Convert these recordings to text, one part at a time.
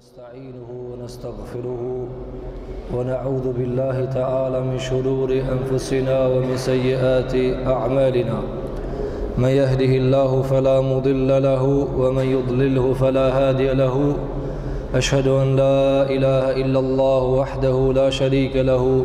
ونستعينه ونستغفره ونعوذ بالله تعالى من شرور أنفسنا ومن سيئات أعمالنا من يهده الله فلا مضل له ومن يضلله فلا هادي له أشهد أن لا إله إلا الله وحده لا شريك له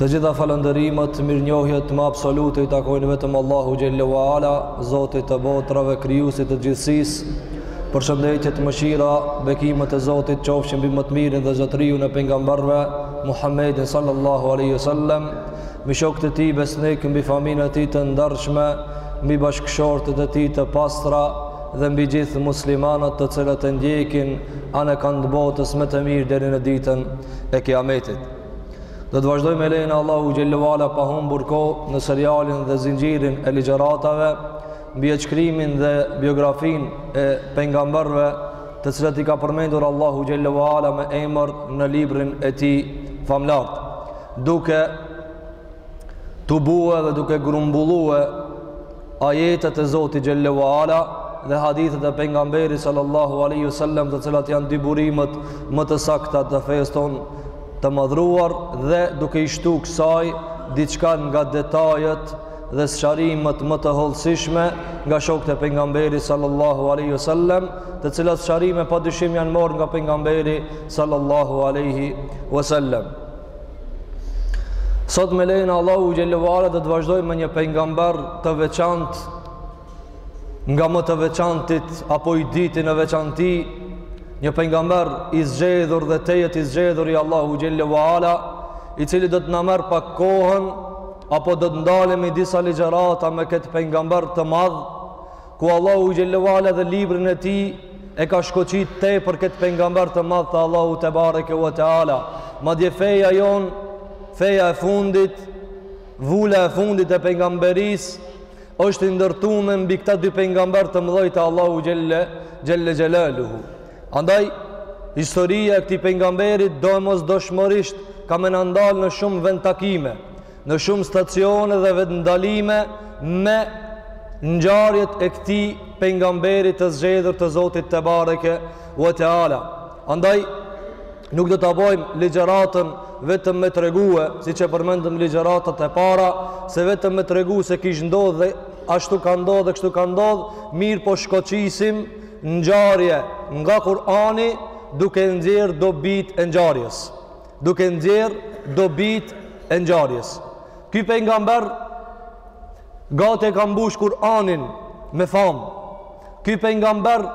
Të gjitha falënderimet, mirënjohjet më absolute i takojnë vetëm Allahu xhelle ue ala, Zotit të botrave, krijusit të gjithësisë, përshëndetjet, mëshira, bekimet e Zotit qofshin mbi më të mirin dhe zotëriun e pengamberëve, Muhammedin sallallahu alejhi ue sellem, mbi shokët e tij besnikë, mbi familjen e tij të ndershme, mbi bashkëshortet e tij të pastra, dhe mbi gjithë muslimanët të cilët e ndjekin anekand botës me të mirë deri në ditën e kiametit. Do të vazhdojmë me lejen e Allahu xhelle ue ala pa humbur kohë në serialin dhe zinxhirin e ligjëratave mbi jetëshkrimin dhe biografinë e pengamberëve të cilët i ka përmendur Allahu xhelle ue ala me emër në librin e tij famëlartë duke tubue dhe duke grumbullue Ajetet e Zotit xhelle ue ala dhe hadithet e pengamberit sallallahu alejhi ue sellem, të cilat janë dy burimet më të sakta të fesë tonë të madhruar dhe duke i shtu kësaj diçka nga detajet dhe sqarimet më të hollësishme nga shokët e pengamberit sallallahu alejhi ue sellem, të cilat sqarime pa dyshim janë marrë nga pengamberi sallallahu alejhi ue sellem. Sot me lejen e Allahu xhelle ue ala do të vazhdojmë me një pengamber të veçantë nga më të veçantit apo i dyti në veçanti një pengamber i zgjedhur dhe tejet i zgjedhur i Allahu xhelle ue ala i cili do të na merr pak kohën apo do të ndalemi disa ligjërata me këtë pengamber të madh ku Allahu xhelle ue ala dhe librin e tij e ka shkoqit tepër këtë pengamber të madh të Allahu tebareke ue teala madje feja jonë feja e fundit vula e fundit e pengamberisë është i ndërtume mbi këta dy pengamberë të mëdhej të Allahu xhelle xhelle xhelaluhu andaj historia e këtij pengamberit doemosdoshmërisht ka me na ndal në shumë vendtakime Në shumë stacione dhe vendndalime me ngjarjet e këtij pengamberit të zgjedhur të Zotit tebareke ue teala. Andaj nuk do ta bojmë ligjëratën vetëm me tregue, siç e përmendëm ligjëratat e para, se vetëm me tregu se kish ndodh dhe ashtu ka ndodh dhe kështu ka ndodh, mirëpo shkoqisim ngjarje nga Kur'ani duke nxjerr dobitë e ngjarjes. duke nxjerr dobitë e ngjarjes ky pengamber gati e ka mbush Kur'anin me famë ky pengamber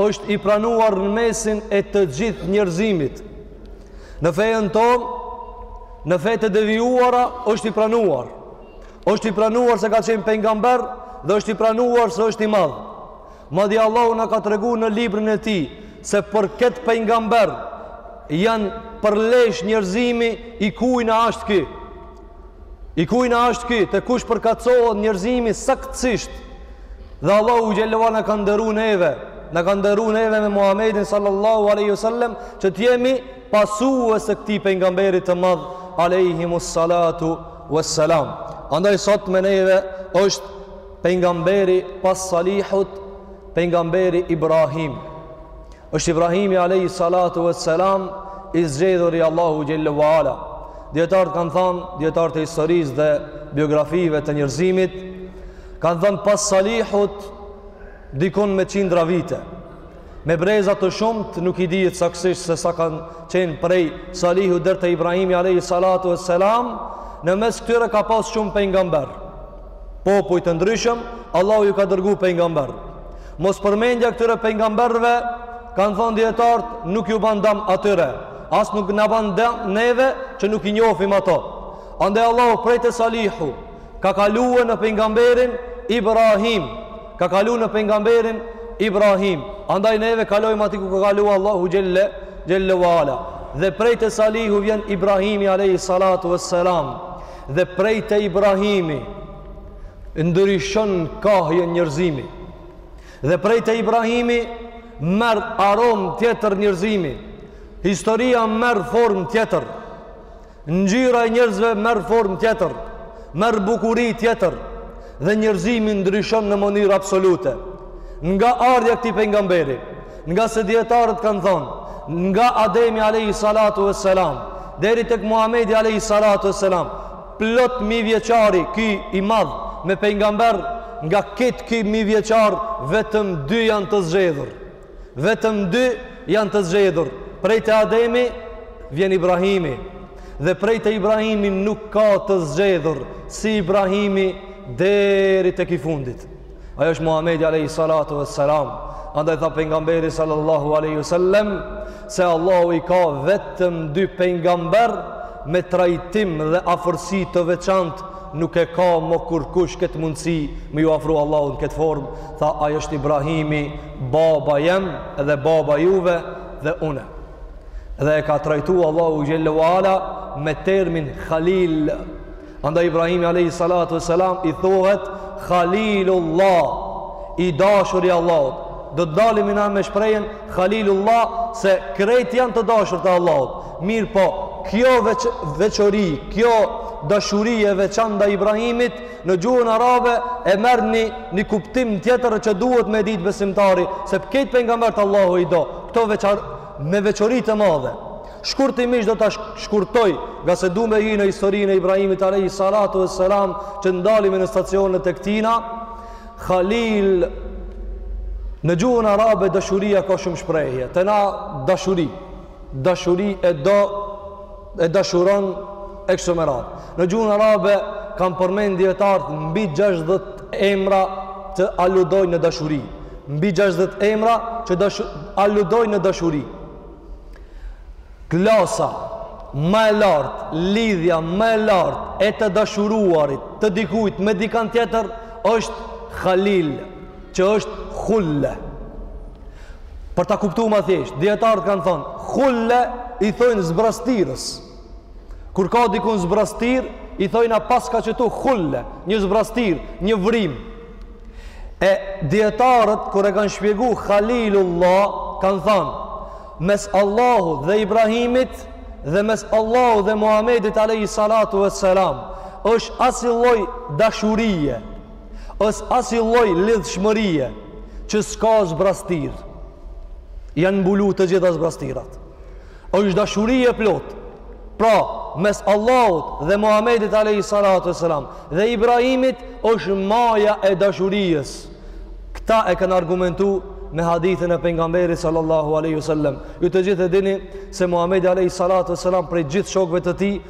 është i pranuar në mesin e të gjithë njerëzimit në fejën tonë në fetë e devijuara është i pranuar është i pranuar se ka qenë pengamber dhe është i pranuar se është i madh Madje Allahu na ka treguar në librin e Tij se për këtë pejgamber janë përlesh njerëzimi i kujt na është ky. I kujt na është ky, të kush përkatësohet njerëzimi saktësisht. Dhe Allahu xhelle ve ala na ka nderuar neve, na ka nderuar neve me Muhamedin sallallahu alaihi wasallam që të jemi pasues të këtij pejgamberit të madh alaihi wassalatu wassalam. Andaj sot me neve është Pejgamberi pas Salihut, pejgamberi Ibrahim. Është Ibrahimi alayhi salatu vesselam i zgjedhur i Allahu xhelle ve ala. Dijetarët kanë thënë, dijetarët e historisë dhe biografive të njerëzimit, kanë thënë pas Salihut dikun me qindra vite. Me breza të shumtë nuk i dihet saktësisht se sa kanë qenë prej Salihu deri te Ibrahimi Alehi Salatu e Selam, në mes këtyre ka pas shumë pejgamberë. Popuj të ndryshëm, Allahu ju ka dërgu pejgamberë. Mospërmendja e këtyre pejgamberëve, kanë thonë dijetarët, nuk ju ban dam atyre. As nuk na ban dam neve që nuk i njofim ato. Andaj Allahu prej te Salihu, ka kaluar në pejgamberin Ibrahim. Ka kaluar në pejgamberin Ibrahim. Andaj neve kalojmë aty ku ka kaluar Allahu xhelle wa ala. Dhe prej te Salihu vjen Ibrahimi alayhi salatu wassalam. Dhe prej te Ibrahimi ndryshon kahjen njerëzimi. Dhe prej te Ibrahimi merr aromë tjetër njerëzimi. Historia merr formë tjetër. Ngjyra e njerëzve merr formë tjetër, merr bukuri tjetër dhe njerëzimi ndryshon në mënyrë absolute. Nga ardhja e këtij pejgamberi, ngase dijetarët kanë thënë, nga Ademi alayhi salatu vesselam deri tek Muhamedi alayhi salatu vesselam, plot mijëvjeçari ky i madh me pejgamber, nga krejt ky mijëvjeçar vetëm dy janë të zgjedhur. Vetëm dy janë të zgjedhur. Prej te Ademi vjen Ibrahimi dhe prej te Ibrahimi nuk ka të zgjedhur si Ibrahimi deri tek i fundit. Ai është Muhamedi alayhi salatu vesselam. Andaj tha pejgamberi sallallahu alaihi wasallam se Allahu i ka vetëm dy pejgamber me trajtim dhe afërsi të veçantë nuk e ka më kurkush këtë mundësi me ju afru Allahut në këtë formë, tha ai është Ibrahimi Baba jem edhe baba juve dhe une. Dhe e ka trajtu Allahu Xhelle wa Ala me termin Khalil. Andaj Ibrahimi Alehi Salatu e Selam i thohet Khalilullah, i dashur i Allahut. Do të dalim inan me shprehjen Khalilullah se krejt janë të dashur të Allahut. Mirëpo, kjo veç, veçori, kjo dashuri e veçantë ndaj Ibrahimit Në gjuhën arabe e merr një një kuptim tjetër që duhet me ditë besimtari, se këta pejgambert Allahu i do, këto veçan me veçori të madhe. Shkurtimisht do ta shkurtoj, nga se du me hi në historinë e Ibrahimit alayhi salatu wassalam, që ndalemi në stacionet e këtina, Khalil në gjuhën arabe dashuria ka shumë shprehje, te na dashuri. dashuri e do e dashuron e kështu me radhë. Në gjuhën arabe kanë përmend dietart mbi 60 emra që aludojnë në dashuri. Mbi 60 emra që dashu, aludojnë në dashuri. Klasa më e lartë, lidhja më e lartë e të dashuruarit, të dikujt me dikan tjetër është Khalil, që është Khulle. Për ta kuptu ma thjesht, dietarët kanë thënë, khulle i thojnë zbrastirës. Kur ka dikun zbrastir, i thojnë a paska qetu khulle, një zbrastir, një vrim. E dietarët kur e kanë shpjegu Khalilullah, kanë thënë, mes Allahut dhe Ibrahimit dhe mes Allahut dhe Muhamedit alayhi salatu vesselam, është asi lloj dashurie, Është asi lloj lidhshmërie që s'ka zbrastirë. Janë mbulu të gjitha zbrastirat. Është dashuri e plotë. Pra, mes Allahut dhe Muhamedit alayhi salatu wasalam dhe Ibrahimit është maja e dashurisë. Këta e kanë argumentu me hadithin e pejgamberit sallallahu alaihi wasallam. Ju të gjithë e dini se Muhamedi alayhi salatu wasalam prej gjithë shokëve të tij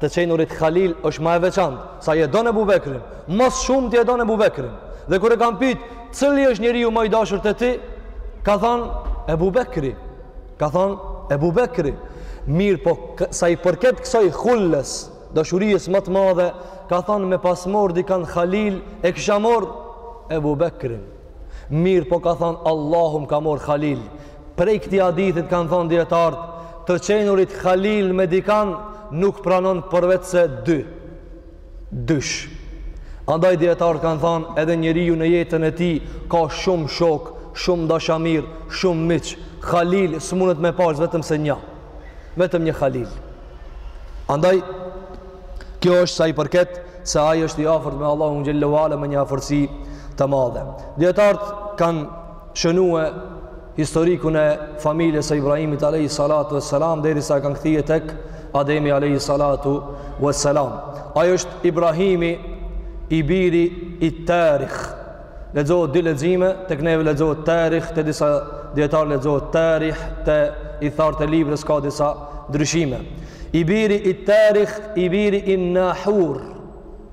Të qenurit Khalil është më e veçantë, se e don Abu Bekrin, më së shumti e don Abu Bekrin. Dhe kur e kanë pyet, cili është njeriu më i dashur te ti? Ka thënë Abu Bekri. Ka thënë Abu Bekri. Mirëpo sa i përket kësaj khulles, dashurisë më të madhe, ka thënë me pas marr dikan Khalil e kisha marr Abu Bekrin. Mirëpo ka thënë Allahu më ka marr Khalil. Prej këtij hadithi kanë thënë dijetarët, të qenurit Khalil me dikan nuk pranon përveçse dy. Dysh. Andaj dijetarët kanë thënë edhe njeriu në jetën e tij ka shumë shok, shumë dashamir, shumë miq. Khalil s'mundet me pas vetëm se nja. Vetëm një Khalil. Andaj kjo është sa i përket se ai është i afërt me Allahun xhelle ue ala me një afërsi të madhe. Dijetarët kanë shënue historikun e familjes së Ibrahimit alayhi salatu wassalam derisa e kanë kthie tek Ademi alayhi salatu wassalam. Ai është Ibrahimi i biri i Tarikh. Lexohet dy lexime, tek neve lexohet Tarikh, te disa dietar lexohet Tarikh, te ithtarët e librit ka disa ndryshime. I biri i Tarikh, i biri i Nahur.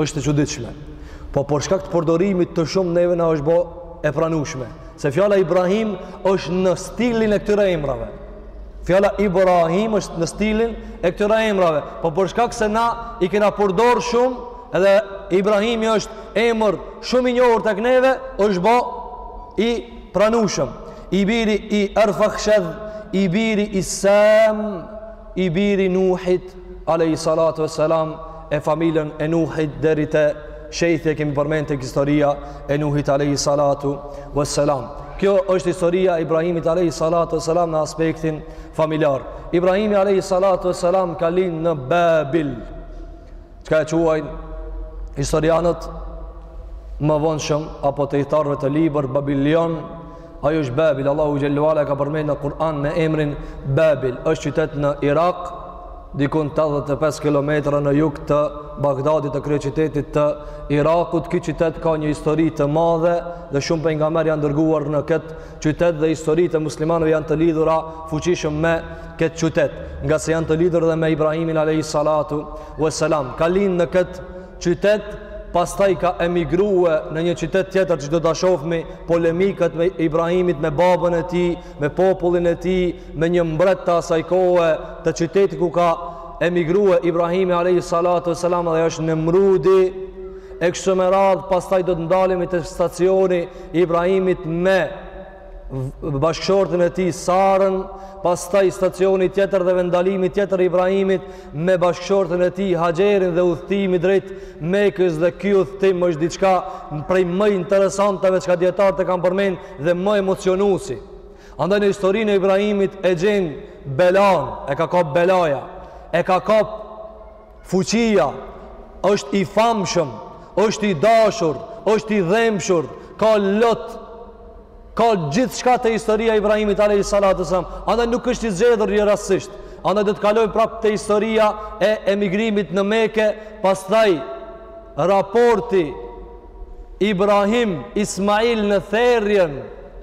është e çuditshme. Po për shkak të përdorimit të shumë neve na është bë e pranueshme. Se fjala Ibrahim është në stilin e këtyre emrave. Fjala Ibrahim është në stilin e këtyre emrave. Po për shkak se na i kena përdor shumë, edhe Ibrahimi është emër shumë i njohur tek neve, është bë i pranueshëm. I biri i Arfakhshad, i biri i Sam, i biri i Nuhit alejhi salatu vesselam e familjen e Nuhit deri te Shejthi e kemi përmend tek historia e Nuhit alejhi salatu vesselam. Kjo është historia e Ibrahimit alejhi salatu vesselam në aspektin familjar. Ibrahimi alejhi salatu vesselam ka lind në Babil. Çka e quajnë historianët e më vonshëm apo të ithtarëve të librit Babilion Ajo është Babil, Allahu xhelle ue ala e ka përmend në Kur'an me emrin Babil, është qytet në Irak, dikun 85 km në jug të Bagdadit të kryeqytetit të Irakut. Ky qytet ka një histori të madhe dhe shumë pejgamberë janë dërguar në këtë qytet dhe historitë e muslimanëve janë të lidhura fuqishëm me këtë qytet, ngase janë të lidhur edhe me Ibrahimin a.s. Ka lind në këtë qytet pastaj ka emigrue në një qytet tjetër që do t'i shofmi polemikat e Ibrahimit me babën e tij me popullin e tij me një mbret të asaj kohe të qytetit ku ka emigrue Ibrahimi alejhi salatu vesselam dhe është Nemrudi e kështu me radhë pastaj do të ndalemi te stacioni i Ibrahimit me bashkëshorten e tij Sarën, pastaj stacioni tjetër dhe vendndalimi tjetër i Ibrahimit me bashkëshorten e tij Haxherin dhe udhëtimi drejt Mekës dhe ky udhëtim është diçka prej më interesantave çka dijetarët e kanë përmend dhe më emocionuesi. Andaj në historinë e Ibrahimit e gjen belanë, e ka kap belaja, e ka kap fuqia, është i famshëm, është i dashur, është i dhembshur, ka lot, ka gjithçka te historia e Ibrahimit alejhi salatu vesselam, andaj nuk është i zgjedhur rastësisht, andaj do të kalojmë prapë te historia e emigrimit në Meke, pastaj raporti Ibrahim Ismail në therjen,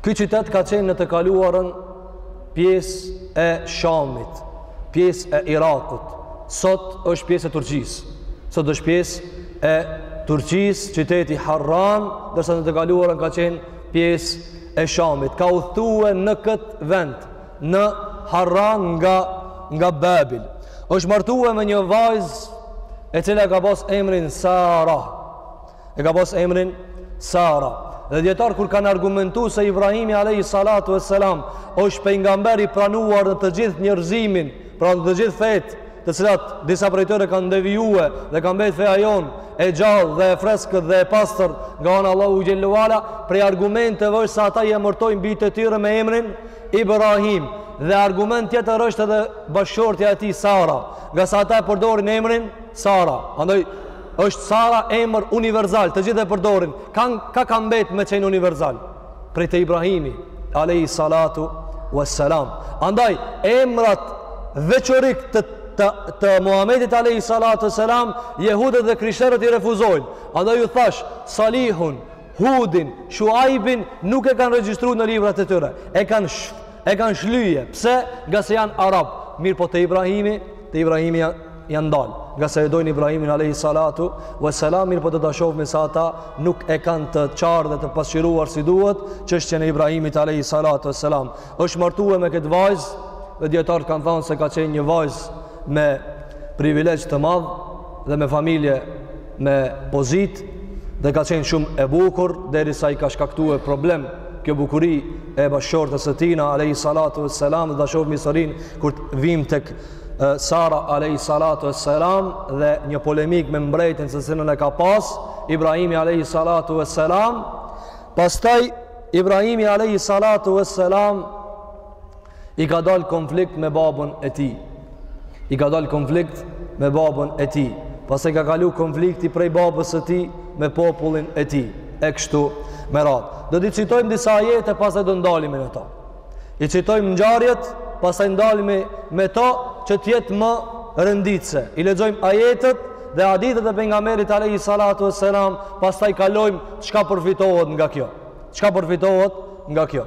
Ky qytet ka qenë në të kaluarën pjesë e Shamit, pjesë e Irakut. Sot është pjesë e Turqisë. Sot është pjesë e Turqisë, qyteti Harran, ndërsa në të kaluarën ka qenë pjesë e Shamit. Ka udhëtue në këtë vend, në Harran nga nga Babil. Është martue me një vajzë e cila e ka pas emrin Sara. E ka pas emrin Sara. Dhe dijetarët kur kanë argumentu se Ibrahimi Alehi Salatu e Selam është pejgamber i pranuar në të gjithë njerëzimin, pra në të gjitha fetë, të cilat disa prej tyre kanë devijue dhe ka mbet feja jonë, e gjallë dhe e freskë dhe e pastër nga ana Allahu xhelle ue ala, prej argumenteve është se ata i emërtojnë bijtë e tyre me emrin Ibrahim. Dhe argument tjetër është edhe bashkëshortja e tij Sara, ngase ata e përdorin emrin Sara. Andaj, Është Sara emër universal, të gjithë e përdorin. Kan ka ka mbet me qenë universal. Prej te Ibrahimi, alayhi salatu wassalam. Andaj emrat veçorik të të, të Muhamedit alayhi salatu wassalam, jehudët dhe krishterët i refuzojnë. Andaj ju thash Salihun, Hudin, Shuaibin nuk e kanë regjistru në librat e tyre. E kanë E kanë shlyje, pse? Ngase janë arabë. Mirëpo te Ibrahimi, te Ibrahimi janë, janë ndalë. Ngase e dojnë Ibrahimin Alehi Salatu ve selam, mirëpo do ta shofmi se ata nuk e kanë të qartë dhe të pasqyruar si duhet çështjen e Ibrahimit Alehi Salatu ve selam. Është martue me këtë vajzë, dhe dijetarët kanë thanë se ka qenë një vajzë me privilegj të madh dhe me familje me pozitë dhe ka qenë shumë e bukur derisa i ka shkaktue problem kjo bukuri e bashkëshortes së tina alej salatu e selam dhe do ta shofmi storinë kur të vim tek Sara alej salatu e selam dhe një polemikë me mbretin se si e ka pas Ibrahimi alej salatu e selam pastaj Ibrahimi alej salatu e selam i ka dalë konflikt me babën e tij. I ka dalë konflikt me babën e tij. Pastaj ka kalu konflikti prej babës së tij me popullin e tij. E kështu me radhë. Do t'i citojmë disa ajete pastaj do ndalimi në to. I citojmë ngjarjet, pastaj ndalimi me to që të jetë më renditëse. I lexojmë ajetet dhe hadithet e pejgamberit Alehi Salatu e Selam, pastaj kalojmë çka përfitohet nga kjo. Çka përfitohet nga kjo.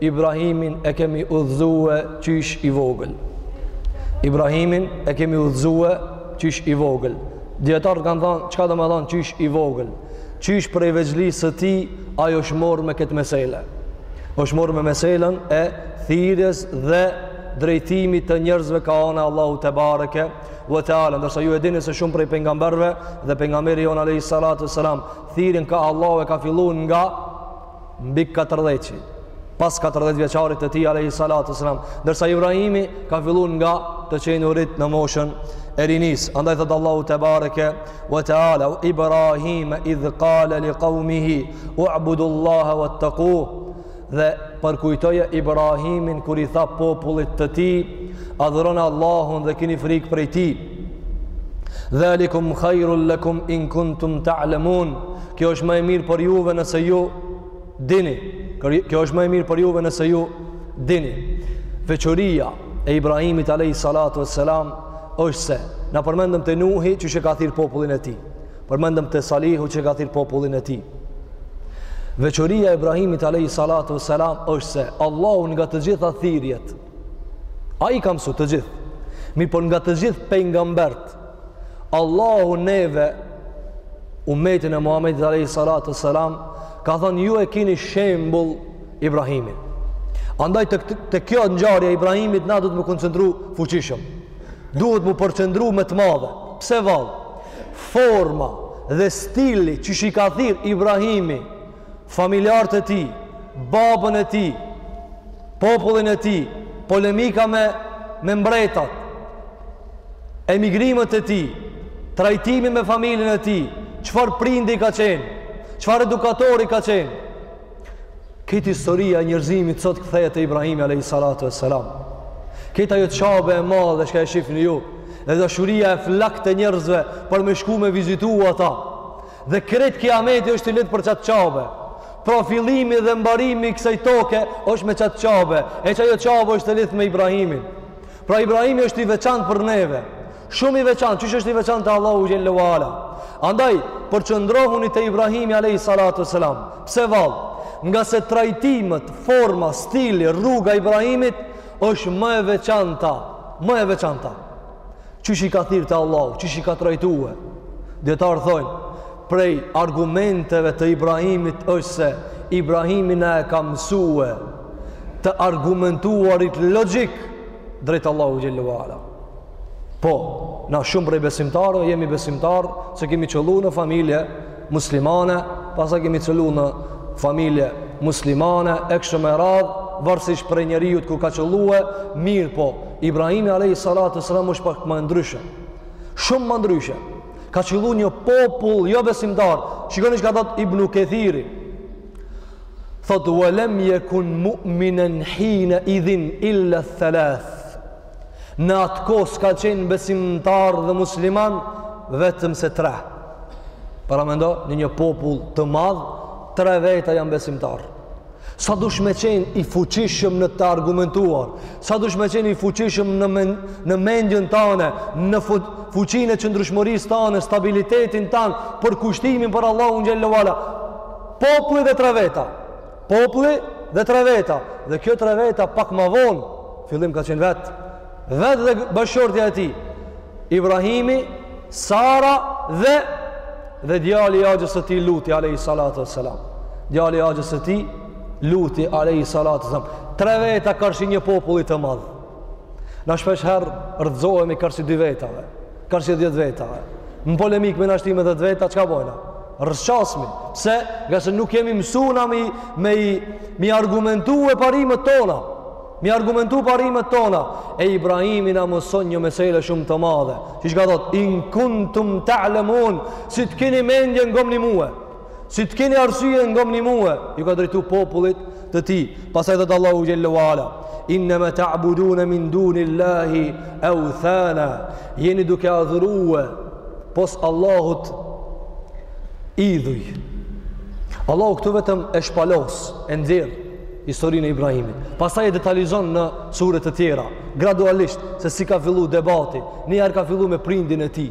Ibrahimin e kemi udhëzue qysh i vogël. Ibrahimin e kemi udhëzue qysh i vogël. Dijetarët kanë thonë, çka do me thonë qysh i vogël? Qysh prej vegjëlisë së tij, ai është morë me këtë mesele. Është morë me meselen e thirrjes dhe drejtimit të njerëzve ka ana e Allahu tebareke ve teala ndërsa ju e dini se shumë prej pejgamberëve dhe pejgamberi jonë alayhi salatu selam thirrjen ka Allahu e ka fillu nga mbi katërdhjet, i pas katërdhjetë vjeçarit të tij alayhi salatu selam ndërsa Ibrahimi ka fillu nga të qenurit në moshën e rinisë andaj thotë Allahu tebareke we teala Ibrahima idh qala li qaumihi u'budu Allaha wattaqu dhe përkujtoje Ibrahimin kur i tha popullit të tij adhuroni Allahun dhe kini frikë prej tij Dhalikum khairul lakum in kuntum ta'lamun. Kjo është më e mirë për juve nëse ju dini. Kjo është më e mirë për juve nëse ju dini. Veçoria e Ibrahimit alayhi salatu wassalam është se na përmendëm te Nuhi qysh e ka thirr popullin e tij. Përmendëm te Salihu qysh e ka thirr popullin e tij. Veçoria e Ibrahimit alayhi salatu wassalam është se Allahu nga të gjitha thirrjet Ai ka mësu të gjithë. Mirëpo nga të gjithë pejgambert, Allahu neve umetin e Muhamedit alayhi salatu selam ka thënë ju e kini shembull Ibrahimin. Andaj të, të kjo ngjarje e Ibrahimit na duhet m'u koncentru fuqishëm. Duhet m'u përqendru me të madhe. Pse vallë? Forma dhe stili qysh i ka thirr Ibrahimi familjarët e tij, babën e tij, popullin e tij, polemika me me mbretat, emigrimet e tij, trajtimi me familjen e tij, çfarë prindi ka qenë, çfarë edukatori ka qenë. Krejt historia e njerëzimit sot kthehet te Ibrahimi alayhi salatu vesselam. Krejt ajo Qabe e madhe çka e shifni ju, dhe dashuria e flaktë e njerëzve për me shku me vizitu ata. Dhe krejt Kiameti është i lidhë për qatë qabe. Pra fillimi dhe mbarimi i kësaj toke është me qatë qabe. E qajo qabe është e lidhë me Ibrahimin. Pra Ibrahimi është i veçantë për neve. Shumë i veçantë, qysh është i veçantë te Allahu xhelle ve ala. Andaj, përqendrohuni te Ibrahimi alayhi salatu selam. Pse vallë? Ngase trajtimet, forma, stili, rruga e Ibrahimit është më e veçanta. Më e veçanta. Qysh i ka thirr te Allahu, qysh i ka trajtue. Dijetarët thojnë, prej argumenteve të Ibrahimit është se Ibrahimi na e ka mësue të argumentuarit logjik drejt Allahu xhelle ve ala. Po, na shumë prej besimtarëve, jemi besimtarë, se kemi qëllu në familje, muslimane, pastaj kemi qëllu në familje muslimane, e kështu me radhë, varësisht prej njeriut ku ka qëllue, mirëpo, Ibrahimi alayhi salatu selam është pak më ndryshe, shumë më ndryshe, ka qëllu në një popull, jo besimtar, shikoni çka thot Ibnu Kethiri, thot, ue lem jekun mu'minen hineidhin illa thalath, Në atë kohë s'ka qenë besimtar dhe musliman vetëm se tre. Paramendo, në një popull të madh, tre veta janë besimtar. Sa duhesh me qenë i fuqishëm në të argumentuar, sa duhesh me qenë i fuqishëm në, men, në mendjen tane, në fu, fuqinë e qëndrushmërisë tane, stabilitetin tënd, përkushtimin për Allahun xhelle ve ala. Populli dhe tre veta. Populli dhe tre veta, dhe kjo tre veta pak ma vonë, fillim ka qenë vetë, vetë dhe bashkëshortja e tij, Ibrahimi, Sara dhe dhe djali i axhës së tij Luti alayhi salatu wassalam. Djali i axhës së tij Luti alayhi salatu wassalam. Tre veta karshi një populli të madh. Na shpeshherë rrëzohemi karshi dy vetave. Karshi dhjetë vetave. Në polemik me ndashtime dhjetë veta, çka bojna? Rëshqasmi. Pse, ngase nuk jemi mësu na mi, me i, mi argumentue parimet tona. Mi argumentu parimet tona. E Ibrahimi na mëson një mesele shumë të madhe. Çka thot, in kuntum ta'lemun, si të keni mendje ngomni mue. Si të keni arsye ngomni mue, ju ka drejtu popullit të tij. Pastaj thotë Allahu xhelle ue ala, innema ta'budune min dunillahi euthana, jeni duke adhurue pos Allahut idhuj. Allahu këtu vetëm e shpalos, e nderë historinë e Ibrahimit. Pastaj e detalizon në suret të tjera, gradualisht, se si ka fillu debati, njëherë ka fillu me prindin e tij,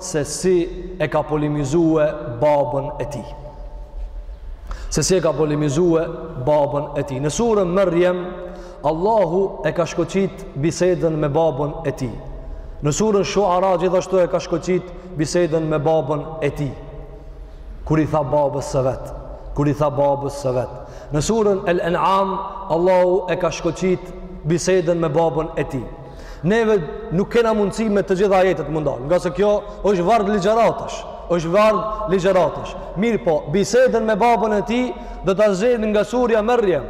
se si e ka polemizue babën e tij. Se si e ka polemizue babën e tij. Në suren Merjem, Allahu e ka shkoqit bisedën me babën e tij. Në suren Shuara, gjithashtu e ka shkoqit bisedën me babën e tij. Kur i tha babës së vet. Kur i tha babës së vet. Në suren El Enam, Allahu e ka shkoqit bisedën me babën e tij. Neve nuk kena mundësi me të gjitha ajetet mu ndal, ngase kjo është varg ligjëratash, është varg ligjëratash. Mirëpo, bisedën me babën e tij do ta zgjedh nga surja Merjem.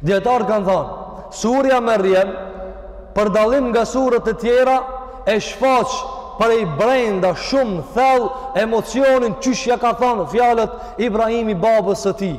Dijetarët kanë thanë, surja Merjem, për dallim nga suret e tjera, e shfaq prej brenda shumë thellë emocionin qysh ia ka thanë fjalët Ibrahimi babës së tij.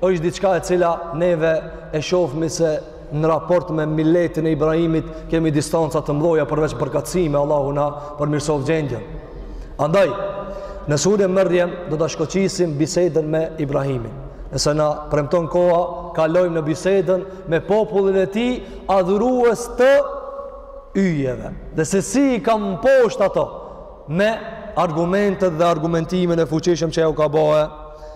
është diçka e cila neve e shofmi se në raport me miletin e Ibrahimit kemi distanca të mdhaja përveç përkatësisë Allahu na përmirësoftë gjendjen andaj në suren Merjem do ta shkoqisim bisedën me Ibrahimin nëse na premton koha kalojmë në bisedën me popullin e tij adhurues të yjeve dhe se si i ka mposht ato me argumentet dhe argumentimin e fuqishëm që ua ka bo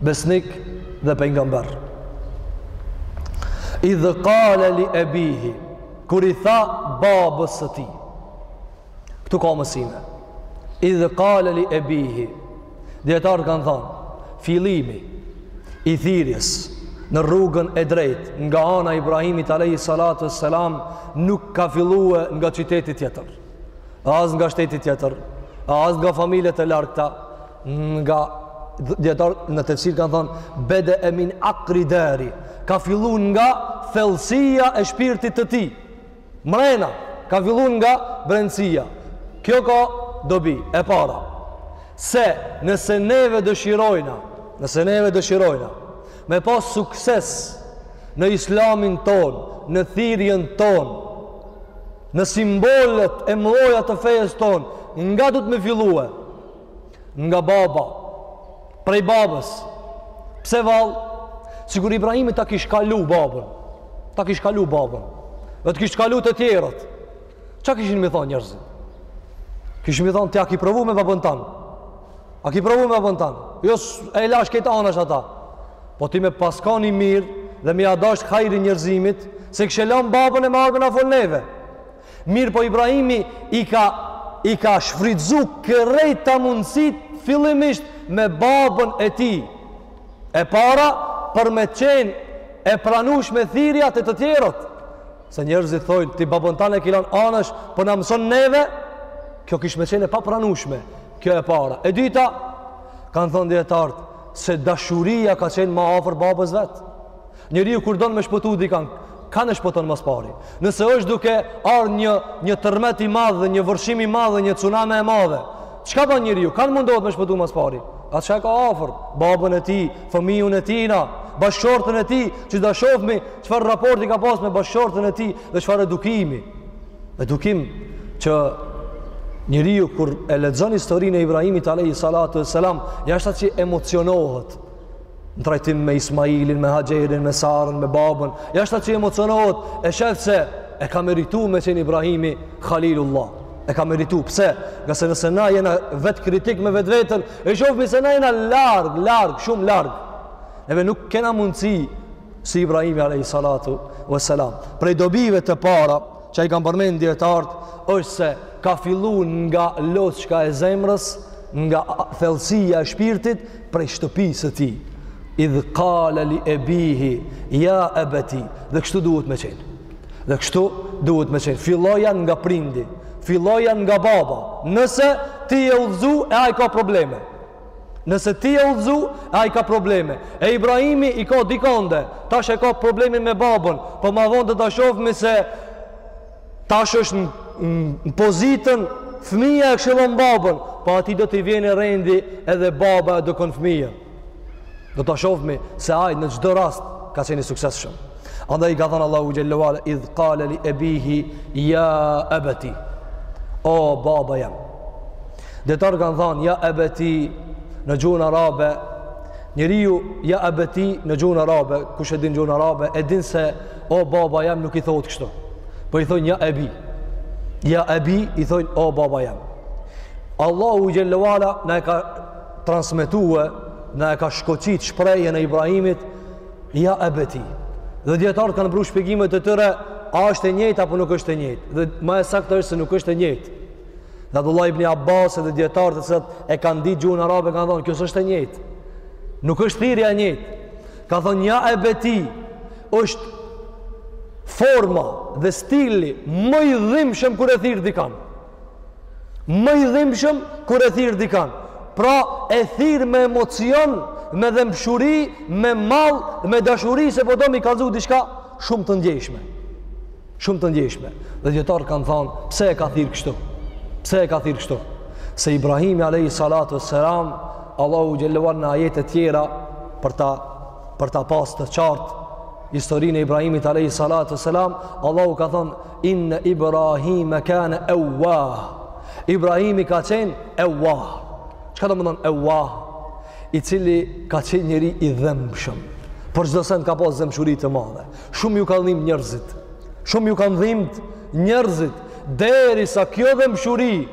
besnik dhe pejgamber. Idh qala li abihi kur i tha babës së tij. Ktu ka mësime. Idh qala li abihi dijetarët kan thon fillimi i thirrjes në rrugën e drejtë nga ana e Ibrahimit alayhi salatu wassalam nuk ka fillue nga qyteti tjetër. As nga shteti tjetër, as nga familjet e largëta, nga djetarë në tefsir kanë thonë bede'e min akribaihi ka fillu nga thellësia e shpirtit të tij mrena ka fillu nga brendësia kjo ka dobi e para se nëse neve dëshirojna nëse neve dëshirojna me pas sukses në islamin tonë në thirrjen tonë në simbolet e mloja të fejës tonë nga duhet me fillu nga baba prej babës pse vall sikur Ibrahimi ta kish kalu babën ta kish kalu babën dhe të kish kalu te tjerët ça kishin me thonë njerzit kishin me thonë ti a ki provu me babën tan a ki provu me babën tan jo e lash krejt anash ata po ti me pas kan i mirë dhe me ia dasht hajrin njerzimit s'e kishe lan babën e me ardh me na fol neve Mirëpo Ibrahimi i ka i ka shfrytëzu krejt mundësitë fillimisht me babën e tij. E para për me qenë e pranueshme thirrja te të tjerët. Se njerëzit thojnë ti babën tan e ki lon anash, po na mëson neve. Kjo kish me qenë e papranueshme. Kjo e para. E dyta, kanë thonë dijetarët se dashuria ka qenë ma afër babës vet. Njeriu kur don me shpëtu dikan, kan e shpëton ma s'pari. Nëse është duke ardh një tërmet i madh dhe një vërshim i madh dhe një cuname e madhe, çka bën njeriu? Kan mundohet me shpëtu ma s'pari? Atë çka e ka afër? Babën e tij, fëmijën e tij, bashkëshortën e tij, që do ta shofmi çfarë raporti ka pas me bashkëshortën e tij dhe çfarë edukimi. Edukim që njeriu kur e lexon historinë e Ibrahimit alayhi salatu wassalam, jashta që emocionohet, në trajtim me Ismailin, me Haxherin, me Sarën, me babën, jashta që emocionohet, e shef se e ka meritu me qenë Ibrahimi Halilullah. E ka meritu, pse? Ngase nëse na jena vetëkritik me vetveten, e shofmi se na jena larg, larg, shumë larg. Neve nuk kena mundësi si Ibrahimi a.s. Prej dobive të para, Çka e kanë përmend dijetarët është se ka fillu nga loçka e zemrës, nga thellësia e shpirtit prej shtëpisë së tij. Idh qala li abihi ya abati. Dhe kështu duhet me qenë. Dhe kështu duhet me qenë. Filloja nga prindi, filloja nga baba. Nëse ti je udhëzu e ai ka probleme. Nëse ti je udhëzu, e ai ka probleme. E Ibrahimi i ka dikonde, tash e ka problemin me babën, po ma vonë do ta shofmi se tash është në pozitën fëmija e këshillon babën, po atij do t'i vjen rendi edhe baba e edukon fëmijën. Do ta shofmi se ai në çdo rast ka qenë i suksesshëm. Andaj i ka thanë Allahu xhel-le ue ala idh qala li abihi ya abati. O baba jem. Dijetarët kanë thënë ja ebeti në gjuhën arabe, njeriu ja ebeti në gjuhën arabe, kush e din gjuhën arabe, e din se o baba jam nuk i thotë kështu. Po i thonë ja ebi. Ja ebi i thonë o baba jam. Allahu Xhele ue Ala na e ka transmetue, na e ka shkoqit shprehjen e Ibrahimit, ja ebeti. Dhe dijetarët kanë pru shpjegimet e tyre, a është e njëjtë apo nuk është e njëjtë. Dhe ma e sakta është se nuk është e njëjtë. Dhe Abdullah ibn Abbas dhe dijetarët të cilët e kanë ditë gjuhën arabe, kanë thonë, kjo s'është e njëjtë. Nuk është thirja e njëjtë. Kanë thonë, ja ebeti është forma dhe stili më i dhimshëm kur e thirr dikan. Më i dhimshëm kur e thirr dikan. Pra e thirr me emocion, me dhembshuri, me mall, me dashuri, se po do me i kallzu diçka shumë të ndjeshme. Shumë të ndjeshme. Dhe dijetarët kanë thonë, pse e ka thirrë kështu? Pse e ka thirrë kështu? Se Ibrahimi alejhi salatu ues-selam, Allahu Xhele ue Ala në ajete tjera për ta, për ta pas të qartë, historinë e Ibrahimit alejhi salatu ues-selam, Allahu ka thonë, inne Ibrahime kane euah. Ibrahimi ka qenë euah. Çka do me thonë euah? I cili ka qenë njeri i dhembshëm. Për çdo sen ka pas dhembshuri të madhe. Shumë iu kanë dhimbë njerëzit. Shumë iu kanë dhimbë njerëzit derisa kjo dhembshuri.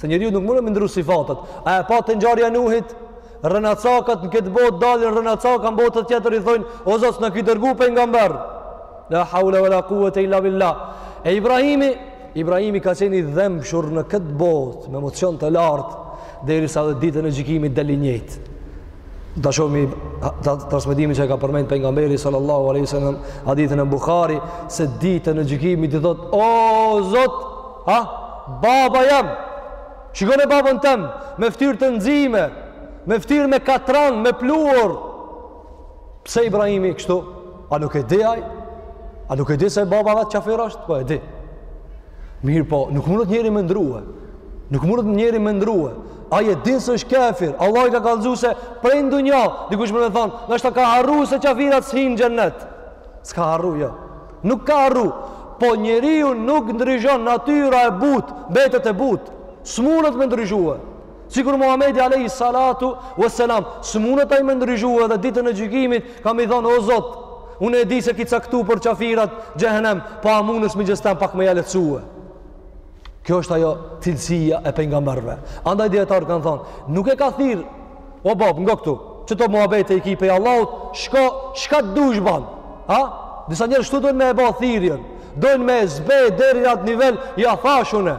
Se njeriu nuk mundet me i ndrru sifatet. A e patë ngjarja e Nuhit? Rrenacakat në këtë botë dalin rrenacaka në botën tjetër i thonë, "O Zot, na ki dërgu pejgamber." La haula wala quwata illa billah. E Ibrahimi, Ibrahimi ka qenë i dhembshur në këtë botë me emocion të lartë derisa edhe ditën e gjykimit del i njëjtë. Ta shohim transmetimin që e ka përmend pejgamberi sallallahu alaihi wasallam hadithin e Buhari se ditën e gjykimit i thot o Zot, ha, baba jam. Shikone babën tem me fytyrë të nxime, me fytyrë me katran, me pluhur. Pse Ibrahimi kështu? A nuk e di ai? A nuk e di se baba vet qafir asht? Po e di. Mirëpo, nuk mundet njeri me ndrrue. Nuk mundet njeri me ndrrue. Ai e din se është kafir. Allahu i ka kallzu se prej n'dunja. Dikush me me thonë, ndashta ka harru se qafirat s'hinë xhennet. S'ka harru, jo. Nuk ka harru. Po njeriu nuk ndryshon natyra e butë, mbetet e butë. S'mundet me ndryshue. Sikur Muhamedi alayhi salatu wassalam s'munet ai me ndryshue dhe ditën e gjykimit ka me i thënë o Zot, unë e di se ki caktu për qafirat xhehenem, po a mundesh mi gjithsesi pak me ia lehtësue. Kjo është ajo cilësia e pejgamberëve. Andaj dijetarët kanë thënë, nuk e ka thirr o bab ngo këtu, që këto muhabete i ki prej Allahut, shko, çka t'dush ban, ha? Disa njerëz kshtu dojnë me e ba thirjen, dojnë me e zbrit deri në atë nivel, ia thashë une,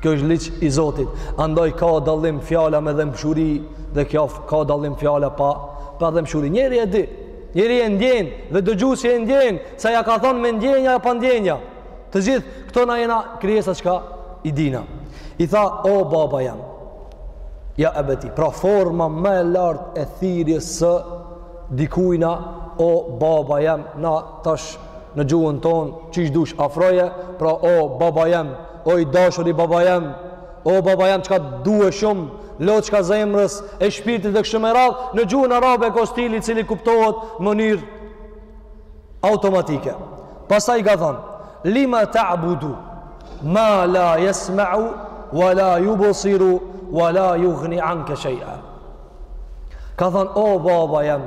Kjo është ligj i Zotit. Andaj ka dallim fjala me dhemshuri dhe kjo ka dallim fjala pa, pa dhemshuri. Njeri e di, njeri e ndjen dhe dëgjusi e ndjen, se ja ka thonë me ndjenja e pa ndjenja. Të gjithë, këto na jena krijesa çka i dina. I tha, o baba jem, ja ebeti, pra forma më e lartë e thirjes së dikujna, o baba jem, na tash në gjuhën tonë, qysh dush afroje, pra o baba jem, O i dashuri baba jem, o baba jem çka duhe shumë, loçka zemrës, e shpirtit dhe kështu me radh, në gjuhën arabe e ka stili i cili kuptohet në mënyrë automatike. Pastaj ka thënë: "Lima ta'budu ma la yasma'u wa la yubsiru wa la yughni 'anka shay'a." Ka thënë: "O baba jem,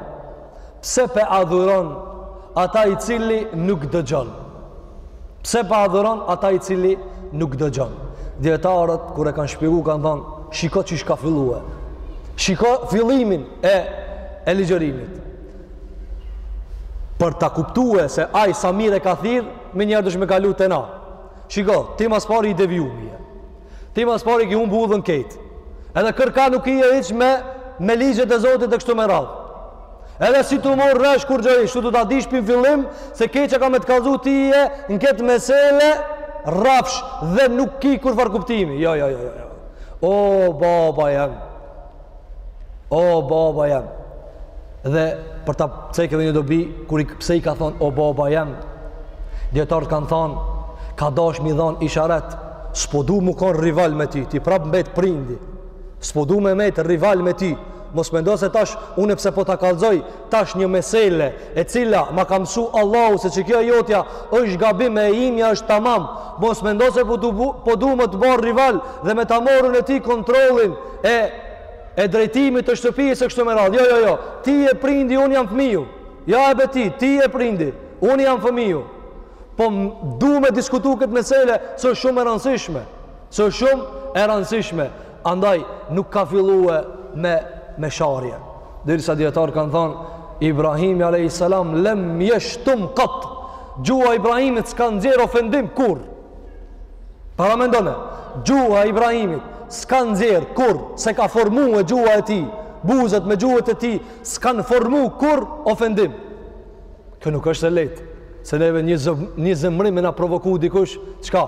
Pse pe adhuron ata i cili nuk dëgjon? Pse pe adhuron ata i cili nuk dëgjon? Dijetarët, kur e kanë shpjegu, kanë thonë, shiko qysh ka fillue. Shiko fillimin e, e ligjërimit. Për ta kuptue se aj sa mirë e ka thirr, menjëherë dush me kalu te na. Shiko, ti ma s'pari i devijum je. Ti ma s'pari ki humbu udhën krejt. Edhe kërka nuk je hiç me, me ligjet e Zotit dhe kështu me radhë. Edhe s'i ke marrë vesh kurgjë, shtu du ta dish pej fillim, se qe çka me të kallzu ti je në ketë mesele, rrafsh dhe nuk ki kurrfarë kuptimi. Jo, jo, jo, jo, jo. O, baba jem. O baba jem. Dhe për ta cek edhe një dobi kur pse i ka thon o baba jem. Dijetar kan thon ka dash mi dhon isharet. S'po du mu kon rival me ty, ti prap mbet prindi. S'po du me mbet rival me ty. Mos mendo se tash unë pse po ta kallxoj, tash një mesele e cila ma ka mësu Allahu se që kjo e jotja është gabim e imja është tamam mos mendo se po du, po du me t'u ba rival dhe me ta marr unë ty kontrollin e, e drejtimit të shtëpisë e kështu me radhë jo, jo, jo, ti je prindi, unë jam fëmiju ja ebeti, ti je prindi unë jam fëmiju po du me diskutu këtë mesele se është shumë e rëndësishme se është shumë e rëndësishme Andaj nuk ka fillue me, me sharje. Derisa dijetarë kanë thonë, Ibrahimi a.s. lem jeshtum katt. Gjuha Ibrahimit s'ka nxjerrë ofendim kurr. Paramendone, gjuha Ibrahimit s'ka nxjerrë kurr, s'e ka formue gjuha e tij, buzët me gjuhët e tij, s'kanë formu kurr ofendim. Kjo nuk është e lehtë, se neve një zë, një zemrim me na provoku dikush, çka?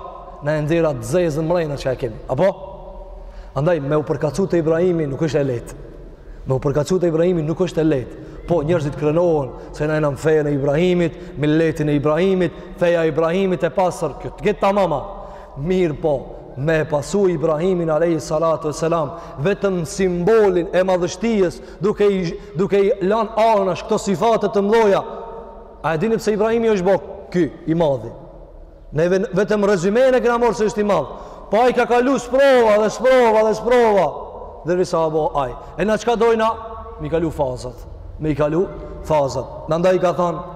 Na e nxjerr të zezën mrena çka e kemi. Apo? Andaj me u përkatësu te Ibrahimi nuk është e lehtë. Me u përkatësu te Ibrahimi nuk është e lehtë. Po njerëzit krenohen se na jena n' fejën e Ibrahimit, milletin e Ibrahimit, feja e Ibrahimit e pastër, kjo të gjitha tamam a. Mirëpo, me e pasu Ibrahimin alejhi salatu ve selam vetëm simbolin e madhështisë duke i duke i lan anash këto sifate të mëdha. A e dini pse Ibrahimi është bo ky i madhi? Ne vetëm rezymenë e kena marrë se është i madh. Po ai ka kalu sprova dhe sprova dhe sprova derisa u bo ai. E na çka dojna? M'i kalu fazat. M'i kalu fazat. Andaj ka thonë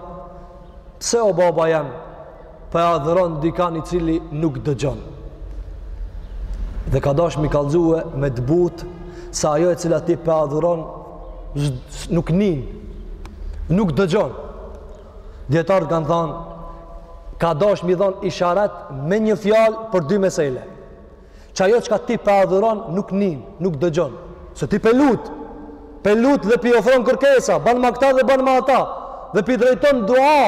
pse o baba jem po e adhuron dikan i cili nuk dëgjon. Dhe ka dash m'i kallzue me të butë, se ajo e cila ti po e adhuron nuk nin, nuk dëgjon. Dijetarët kanë thanë, ka dash m'i dhonë isharet me një fjalë për dy mesele. Që ajo çka ti pe adhuron nuk nin, nuk dëgjon. Se ti pe lut, pe lut dhe pi ofron kërkesa, banma këta dhe banma ata, dhe pi drejton dua.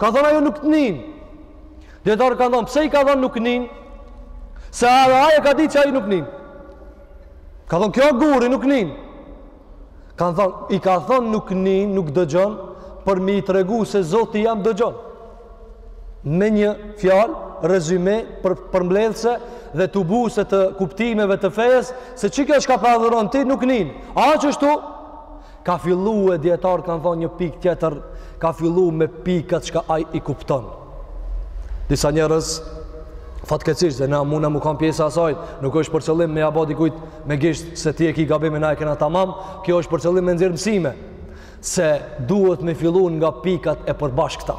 Ka thonë ajo nuk të nin. Dijetarët kanë thonë, pse i ka thonë nuk nin? Se edhe ai e ka dit që ajo nuk nin. Ka thonë, qai guri nuk nin. Kanë thonë, i ka thonë nuk nin, nuk dëgjon, për m'i tregu se Zoti jem dëgjon. Me një fjalë, rezyme, për, përmbledhëse dhe tubuse të kuptimeve të fejës, se qikjo çka pe adhuron ti, nuk nin. A qështu, ka fillu e dijetarët, kanë thonë një pikë tjetër, ka fillu me pikat çka ai i kupton. Disa njerëz, fatkeqësisht, dhe na muna m'u kan pjesë e asaj, nuk është për qëllim me ja bo dikujt, Me gisht se ti e ki gabim e na e kena tamam, po është për qëllim me nxjerr mësime se duhet me fillu nga pikat e përbashkëta.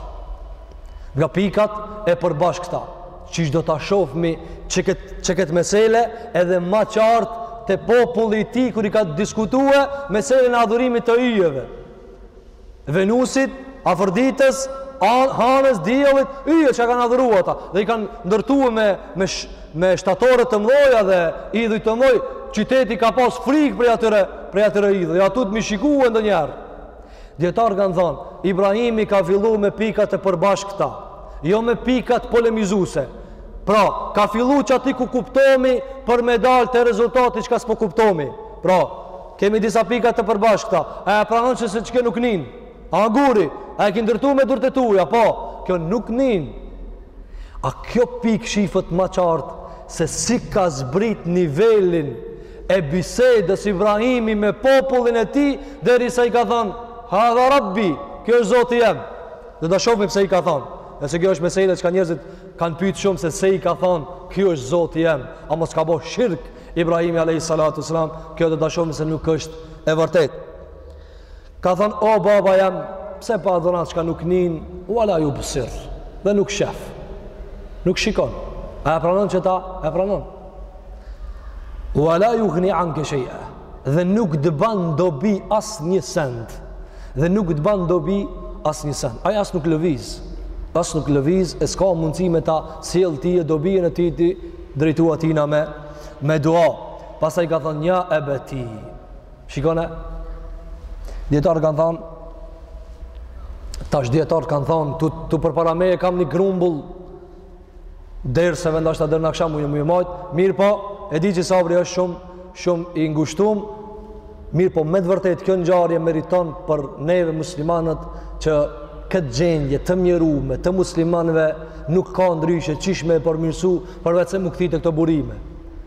Nga pikat e përbashkëta, qysh do ta shofmi qeket mesele edhe ma qartë te populli i tij kur i ka diskutue meselën e adhurimit të yjeve. Venusit, Afërditës, Hanës, Diellit, yje që kanë adhuru ata dhe i kanë ndërtu me me me shtatore të mdhoja dhe idhuj të mdhoj, qyteti ka pas frikë prej atyre, prej atyre idhujve. Janë tut m'i shikue ndonjëherë. Dijetarët kanë thanë, Ibrahimi ka fillu me pikat e përbashkëta, jo me pikat polemizuese. Pra, ka fillu qaty ku kuptomi për me dalë te rezultati çka s'po kuptomi. Pra, Kemi disa pika të përbashkëta. A e pranon që se çka nuk nin? A guri, a e ki ndërtu me durt e tuja? Po, kjo nuk nin. A kjo pikë shifët ma qartë se si ka zbrit nivelin e bisedës Ibrahimi me popullin e tij derisa i ka thënë hadha rabbi, kjo është Zoti jem. Do ta shohim pse i ka thënë. E se kjo është mesele çka njerëzit kanë pytë shumë se pse i ka thënë, ky është Zoti jem, a mos ka bo shirk Ibrahimi alayhi salatu selam, kjo do ta shohim se nuk është e vërtet. Ka thënë, o baba jem, pse po adhuron at çka nuk nin, uala jubsir, dhe nuk shef, nuk shikon, a e pranon qeta, e pranon. Uala jugni anke sheja, dhe nuk të ban dobi as një send, dhe nuk të ban dobi as një send, ai as nuk lëviz, as nuk lëviz, e s'ka mundësi me ta sjell tie dobinë e ti t'i, drejtu atina me me dua pasaj ka thonë ja ebeti shikoni dijetarët kanë thonë tash dijetarët kanë thonë të, të përpara me e kam një grumbull derisa vendashtë të deri në kësha mujt me e majtë mirëpo e di që sabri është shumë shumë i ngushtum Mirëpo me të vërtet kjo ngjarje meriton për neve muslimanët që këtë gjendje të mjerume të muslimanëve nuk ka ndryshe qysh me e përmirësu përveç se m'u kthy te këto burime.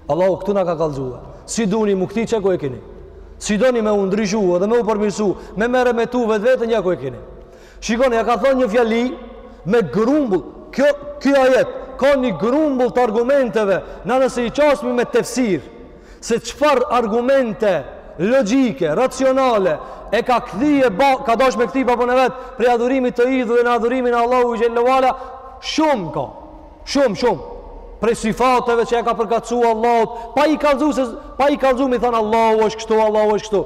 Allahu këtu na ka kallzue. Si doni m'u kthy qeku e kini? Si doni me u ndryshu edhe me u përmirësu me meremetu vetveten ja ku e kini? Shikoni, ja ka thonë një fjali me grumbull, kjo, kjo ajet, ka një grumbull të argumenteve, na nëse i qasmi me tefsir, Se çfarë argumente logjike, racionale e ka kthie ba, ka dash me kthi babën e vet prej adhurimit të idhujve në adhurimin e Allahu xhalla u ala, shumë ka. Shumë, shumë. Prej sifateve që e ka përkatësu Allahut, pa i kallzu se pa i kallzu me i than Allahu është kështu, Allahu është kështu.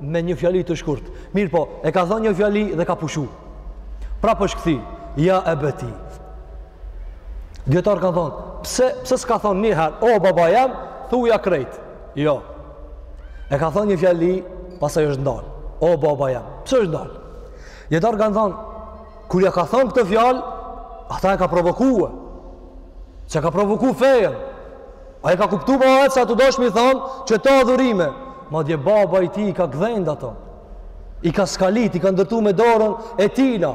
Me një fjali të shkurt. Mirëpo, e ka thënë një fjali dhe ka pushu. Prap është kthy, ja ebeti, Dijetarët kanë thonë, pse, pse s'ka thonë një herë, o baba jem, thuja krejt. Jo. E ka thonë një fjali, pasaj është ndalë. O baba jem, pse është ndalë? Dijetarët kanë thonë, kur ja ka thonë këtë fjalë, ata e ka provokue. Se e ka provoku fejën. Ai e ka kuptu ma e sa të dosh me i thonë, qeta adhurime. Madje baba i tij i ka gdhend ato. I ka skalit, i ka ndërtu me dorën e tina.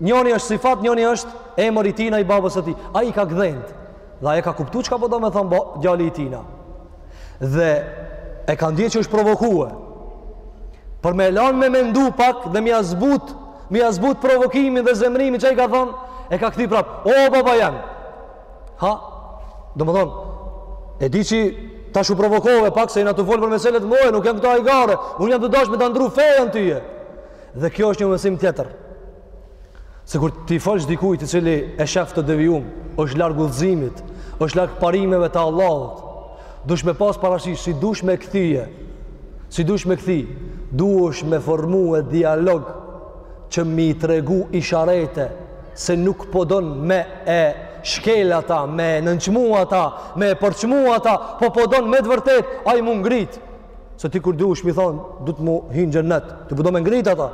Njoni është sifat, njoni është emër i tina i babës e ti. Ai e ka gdhend. Dhe ai e ka kuptu çka po do me thonë djali i tina. Dhe e ka ndje që është provokue. Për me e lanë me mendu pak dhe me ia zbut, me ia zbut provokimin dhe zemrimi që i ka thonë, e ka kthy prapë. O, baba jem. Ha, do me thonë, e di që tash u provokove pak se jena tu folë për meselet, mo, nuk jam kaq avare, unë jam tu dashë me ta ndrru fenë tyje. Dhe kjo është një mësim tjetër. Se kur t'i folsh dikujt të cilin e shef të devijum, është larg udhëzimit, është larg parimeve të Allahut. Dush me pas parasysh si dush me e kthy. Si dush me e kthy, duhesh me formu dialog që me i tregu isharete se nuk po don me e shkel ata, me e nënçmu ata, me e përçmu ata, po po don me të vërtet, atë me e ngrit, se ti kur dush me i thonë, du ti me hi n'xhenet, ti po do me e ngritë ata.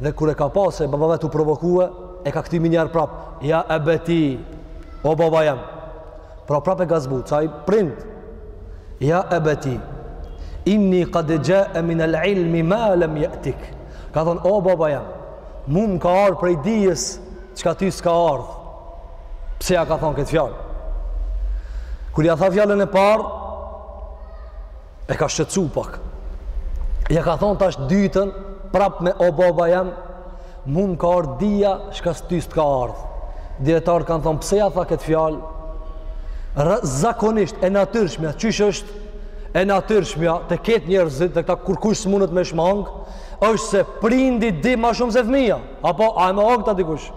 Dhe kur e ka pa se baba i vet u provokue, e ka kthy menjëherë prapë, ja ebeti, o baba jem. Pra prapë e ka zbut atë prind, ja ebeti, inni kad xhaeni minel ilmi ma lem je'tike. Ka thonë, o baba jem, mu më ka ardhë prej dijes, çka ty s'ka ardhë. Pse ia ka thonë këtë fjalë? Kur ia tha fjalën e parë, E ka shqetsu pak. Ia ka thonë tash të dytën, prap me o baba jem, mu m'ka ardhë dija, çka ty s'të ka ardhë. Dijetarët kanë thonë, pse ia tha këtë fjalë? Zakonisht, e natyrshmja, qysh është e natyrshmja te këta njerëzit dhe këtë kurkush s'mundet me e shmangë, është se prindi di ma shumë se fëmija. Apo, a e mohon këtë dikush?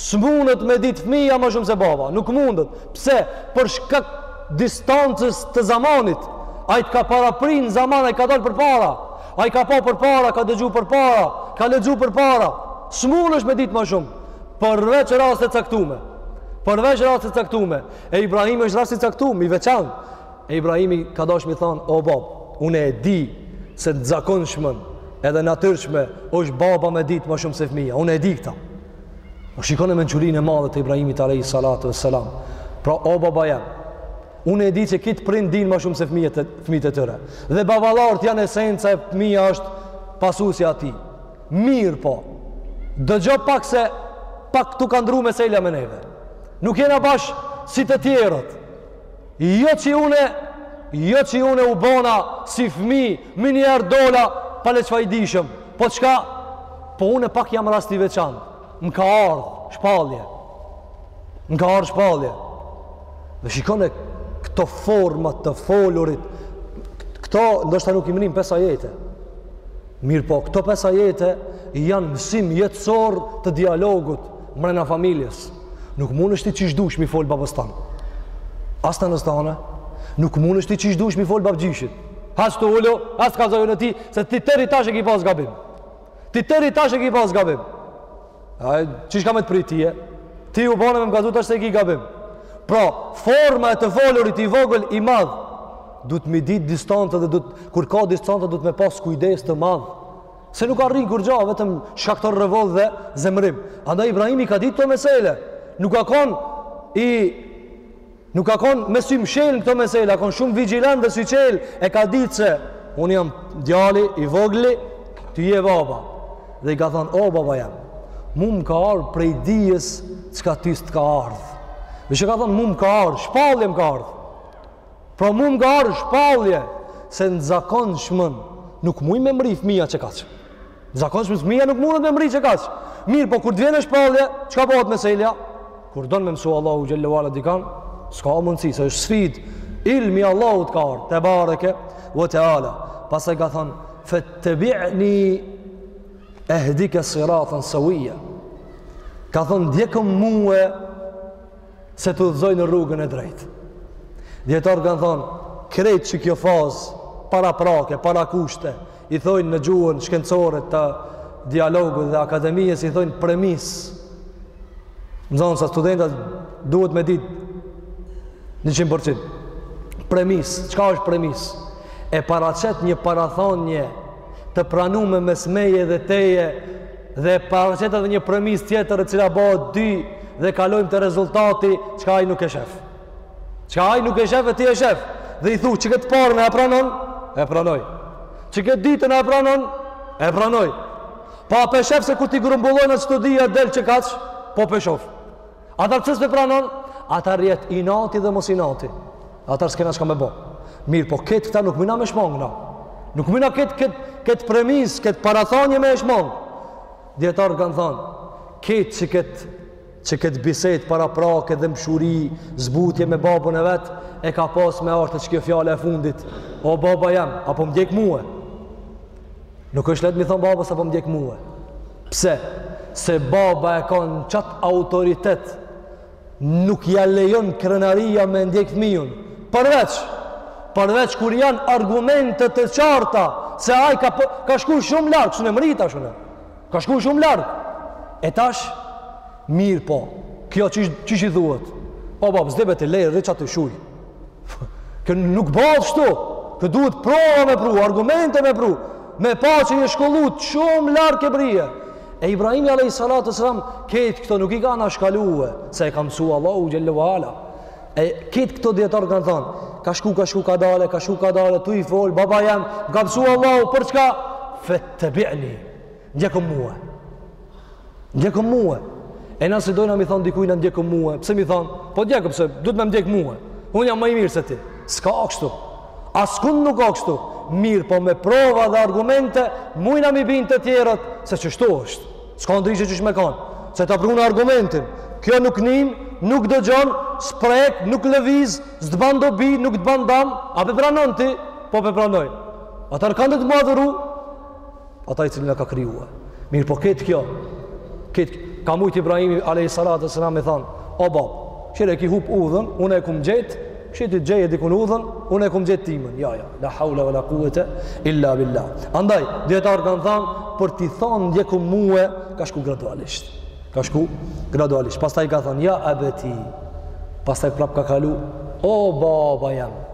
S'munet me ditë fëmija ma shumë se baba, nuk mundet. Pse? Për shkak distancës të zamanit. Ai të ka paraprinë zaman, ai ka dalë përpara. Ai ka pa përpara, ka dëgju përpara, ka lexu përpara. S'munesh ti me ditë ma shumë. Përveç raste t'caktume. Përveç raste t'caktume. E Ibrahimi është rast i caktum, i veçanë. E Ibrahimi ka dashtë me i thanë, o babë, une e di se e zakonshme edhe e natyrshme është baba me ditë ma shumë se fëmija, une e di këta. O shikone mençurinë e madhe të Ibrahimit alejhi salatu ve selam. Pra, o baba jem, une e di që krejt prindt dinë ma shumë se fëmijët e, fëmijët e tyre. Dhe baballart janë esenca e fëmija është pasusja e tij. Mirëpo, dëgjo pak se pak këtu ka ndrru meselja me neve. Nuk jena bash si të tjerët. Jo që une, jo që une u bona si fmi, menjëherë dola, pale çfa i dishëm. Po çka? Po une pak jam rast i veçant. Më ka ardhë shpalje. Më ka ardhë shpalje. Dhe shikone këto format të folurit, këto ndoshta nuk i mrrim pesë ajete. Mirëpo, këto pesë ajete janë mësim jetësor të dialogut, mrena familjes. Nuk mundesh ti qysh dush m'i folë babës tanë. As nanës tane, nuk mundesh ti qysh dush m'i folë babgjyshit. Hajt ulu, hajt t'kazoj unë ty, se ti tëri tash e ki pas gabim. Ti tëri tash e ki pas gabim. A, qysh ka me të prit tye? Ti u bane me më kazu tash se e ki gabim. Pra, forma e të folurit i vogël i madhë, duhet m'i ditë distancat dhe duhet, kur ka distanca, duhet me pas kujdes të madhë. Se nuk arrin kur gjo, vetëm shkakton revolt dhe zemrim. Andaj Ibrahimi i ka ditë këto mesele. Nuk ka kon i nuk ka kon me sy mshel në këto mesele, ka kon shumë vigjilent dhe syçel e ka ditë se unë jam djali i vogli, ti je baba. Dhe i ka thonë, o baba jem, mu më ka ardhë prej dijes çka ty s'të ka ardhë. Dhe që ka thonë, mu më ka ardhë, shpallje më ka ardhë. Pra mu m'ka ardhë shpallje se n'zakonshmën nuk mun me mrri fëmija qekaq. N'zakonshmën fëmija nuk munet me mrri qekaq. Mirëpo kur t'vjene shpallje, çka bohet meselja? Kur don me mësu Allahu xhele ve ala dikan, s'ka mundësi, se është sfidë, ilmi i Allahut t'ka ardhë, tebareke ve teala. Pastaj ka thonë, fettebi'ni ehdike siraten seuija. Ka thonë, ndjekëm mue, se të udhëzoj në rrugën e drejtë. Dijetarët kanë thonë, krejt qikjo fazë paraprake, parakushte, i thojnë në gjuhën shkencore të dialogut dhe akademisë, i thojnë premisë. Nxënësa, studenta duhet me ditë njëqind përqind. Premisë, çka është premisë? E paraqet një parathonje të pranume mes meje dhe teje Dhe paraqet edhe një premisë tjetër e cila bëhet dy dhe kalojmë te rezultati çka ai nuk e shef. Çka ai nuk e shef e ti e shef. Dhe i thu, qiket t'parën a e pranon? E pranoj. Qiket t'dytën a e pranon? E pranoj. Pa pe shef se kur t'i grumbullon ato dyja del qekaq, po pe shof. Atëherë pse s'pe pranon? Atëherë jet inati dhe mos inati. Atëherë s'kena çka me bo. Mirëpo ketë këta nuk mujna me shmangë, na. Nuk mujna ketë kët, kët premisë, ketë parathanje me shmangë. Dijetarët kanë thanë, ketë që ketë që këtë bisedë paraprake, dhembshuri, zbutje me babën e vetë, e ka pas me ardh te qikjo fjala e fundit, o baba jem, a po më ndjek mue. Nuk është lehtë m'i thonë babës se po më ndjek mue. Pse? Se baba e ka në qat autoritet, nuk ja lejon krenaria me ndjekë fëmijën. Përveç, përveç kur janë argumentet të qarta, se ai ka, po, ka shku shumë larg, s'un e mrri tash unë, ka shku shumë larg. E tash, Mirëpo, kjo qysh, qysh i thuhet? O babë, s'di be ti, leje, rri qaty, shuj. Kë nuk bëhet kshtu. Kë duhet prova me pru, argumente me pru. Me pa që je i shkollut, shumë larg ke mbri e. E Ibrahimi alejhi salatu selam, krejt këto nuk i ka anashkalue, se e ka msu Allahu xhel-le ue ala. E krejt këto dijetarë kanë thonë, ka shku, ka shku kadale, ka shku kadale, tu i folë, baba jem, m'ka msu Allahu, për çka? Fettebi'ni, Ndjekëm mua. Ndjekëm mua. E na si dojna m'i thonë dikujna ndjekëm mua. Pse m'i thonë? Po ndjekëm, se duhet me m'ndjekë mua. Unë jam më i mirë se ti. S'ka kshtu. Askun nuk o kshtu. Mirëpo me prova dhe argumente, mujna m'i bind të tjerët, se qështu është. S'ka ndryshe qysh me kanë. Se ta pruna argumentin. Kjo nuk nin, nuk dëgjon, s'prek, nuk lëviz, s'të ban dobi, nuk të ban dam, a pe pranon ti, po pe pranoj. Atëherë kan duhet me adhuru, ata i cili na ka krijuar. Mirëpo krejt kjo, krejt, ka mujtë Ibrahimi a.s. me i thanë, o bab, qyre, e ki hup udhën, unë e kumë gjetë, që ti gjeje dikun udhën, unë e kumë gjetë timen, jo, jo, la haula vë la kuvete, illa billah. Andaj, dijetarë kanë thanë, për t'i thanë ndjeku mue, ka shku gradualisht. Ka shku gradualisht. Pastaj ka thanë, ja ebeti, pastaj prap ka kalu, o baba jem,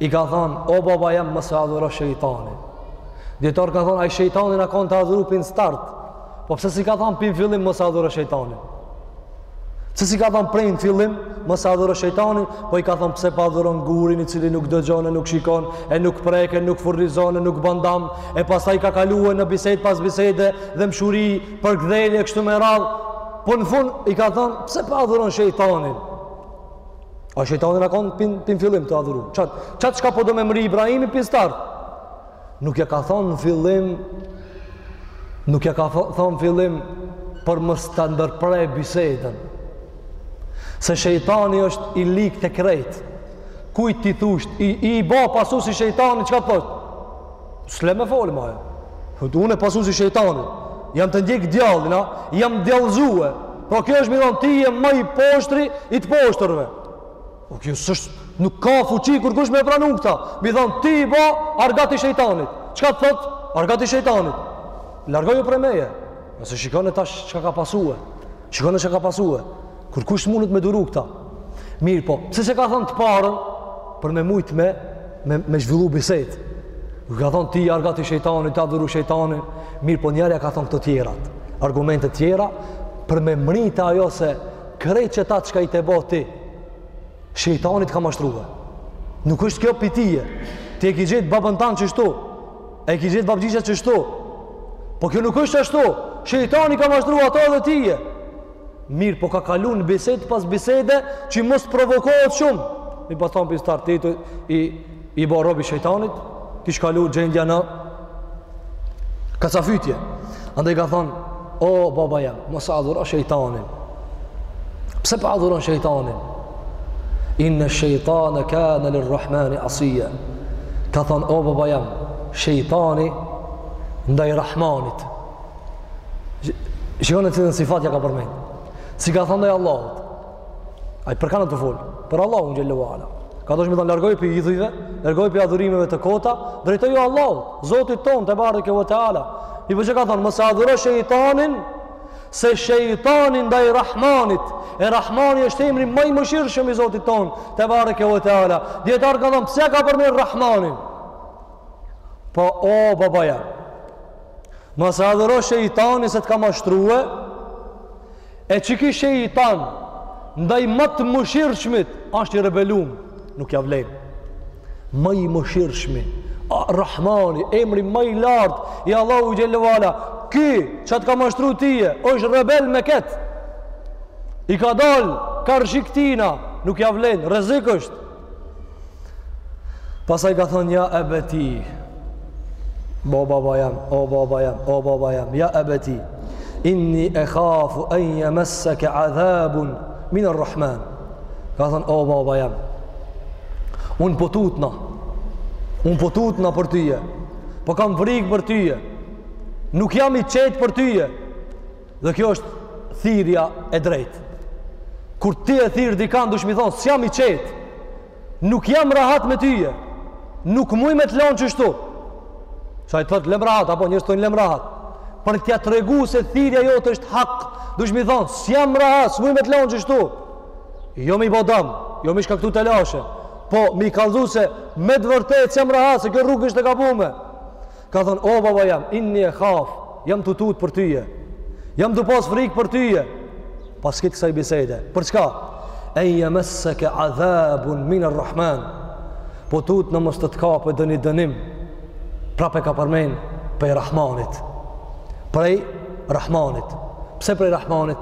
I ka thonë, o baba jem mos e adhuro shejtanin. Dijetarë kanë thonë, ai shejtanin a kanë tu adhuru prej në start. Po pse s'i ka thonë prej në fillim mos e adhuro shejtanin. Pse s'i ka thonë prej në fillim mos e adhuro shejtanin, po i ka thonë, pse po adhuron gurin, i cili nuk dëgjon, e nuk shikon, e nuk prek, e nuk furnizon, e nuk ban dam, e pastaj ka kalue në bisedë pas bisede, dhembshuri, përkëdhelje kështu me radhë. Po në fund, i ka thonë, pse po adhuron shejtanin. Ai shejtanin a kanë pi n', pi n'fillim tu adhuru. Çat, çat çka po do me mrri Ibrahimi pi n'start. Nuk ja ka thonë në fillim nuk ja ka thonë fillim për mos ta ndërpre bisedën. Se shejtani është i lig te krejt. Kujt t'i thush ti je ba pasus i shejtanit çka thot? S'le me folë ma, jo. Unë pasus i shejtanit. Jam tu ndjekë djallin a, jam djallëzue. Po kjo është me i thon, ti je ma i poshtri, i të poshtërve. O kjo s'është, nuk ka fuqi kurkush me pranu këta. M'i thonë, ti je ba argat i shejtanit. Qka të thotë? Argat i shejtanit. Largoju prej meje. Nëse shikone tash qka ka pasue. Shikone qka ka pasue. Kurkush s'mundet me duru këta. Mirëpo, pse s'e ka thonë të parën, për me mujtë me, me, me zhvillu bisedë. Nuk i ka thonë ti argat i shejtanit, tu adhuru shejtanin, mirëpo njëherë ja ka thonë këto tjerat, argumentet tjera, për me mrri te ajo se krejt qëta çka je tu bo ti, shejtani t'ka mashtrue. Nuk është kjo pi teje, ti e ki gjetë babën tan qështu, e ki gjetë babëgjyshët qështu, po kjo nuk është ashtu, shejtani ka mashtru ata edhe tyje, Mirëpo ka kalu në bisedë pas bisede që mos provokohet shumë. Me i pa thonë prej startit ti je bo rob i shejtanit, kish kalu gjendja në kacafytje. Andaj i ka thonë, o baba jem, mos adhuro shejtanin. Pse p'e adhuron shejtanin? Inne shejtane kane lir-Rahmani asija. Ka thonë, o baba jem, shejtani ndaj Rahmanit. Shikoni cilin sifat ja ka përmen. S'i ka thënë ndaj Allahut. Ai u kanë tu folë për Allahun xhel-le ve ala. Ka dasht me të largu prej idhujve, largoju prej adhurimeve të kota, drejtoju Allahut, Zotit tonë tebareke ve teala. Mirëpo ç'ka thënë, mos e adhuro shejtanin, se shejtani ndaj Rahmanit, e Rahmani është emri ma i mëshirshëm i Zotit tonë tebareke ve teala. Dijetarët kanë thënë, pse ka përmen Rahmanin? Po, o baba je, Mos e adhuro shejtanin se të ka mashtrue, e qiky shejtan, ndaj ma të mëshirshmit, ashtë i rebelum, nuk ja vlejnë. Ma i mëshirshmi, Rahmani, emri ma i lartë i Allahut xhel-le ve ala, ky që të ka mashtru tyje, është rebel me këtë, i ka dalë karshi këtina, nuk ja vlejnë, rrezik është, Pastaj ka thonë, ja ebeti, o baba jem, o baba jem, o baba jem, ja ebeti, inni ehafu en jemesseke adhabun miner-Rahman, ka thonë, o baba jem, unë po tutna, unë po tutna për tyje, po kam frikë për tyje, nuk jam i qetë për tyje, Dhe kjo është thirrja e drejtë. Kur ti e thirr dikan dush me i thon, s'jam i qetë. Nuk jam rahat me tyje. Nuk muj me të lonë qështu. Se ai t'thot lem rahat apo njerëzt thojn lem rahat. Për t'ia tregu se thirrja jote është hak, dush me i thon, s'jam rahat, s'muj me të lonë qështu. Jo me i bo dam, jo me i shkaktu telashe. Po me i kallzu se me të vërtetë s'jam rahat, se kjo rrugë është e gabume. Ka thonë, o baba jam, inni ekhaf, jam tu tutë për tyje, jam tu pas frikë për tyje, pas këtë kësaj bisede. Për çka? En jemesseke adhabun miner rrahman, po tutna mos të kapë doni dënim, prap e ka përmen prej Rahmanit. Prej Rahmanit. Pse prej Rahmanit?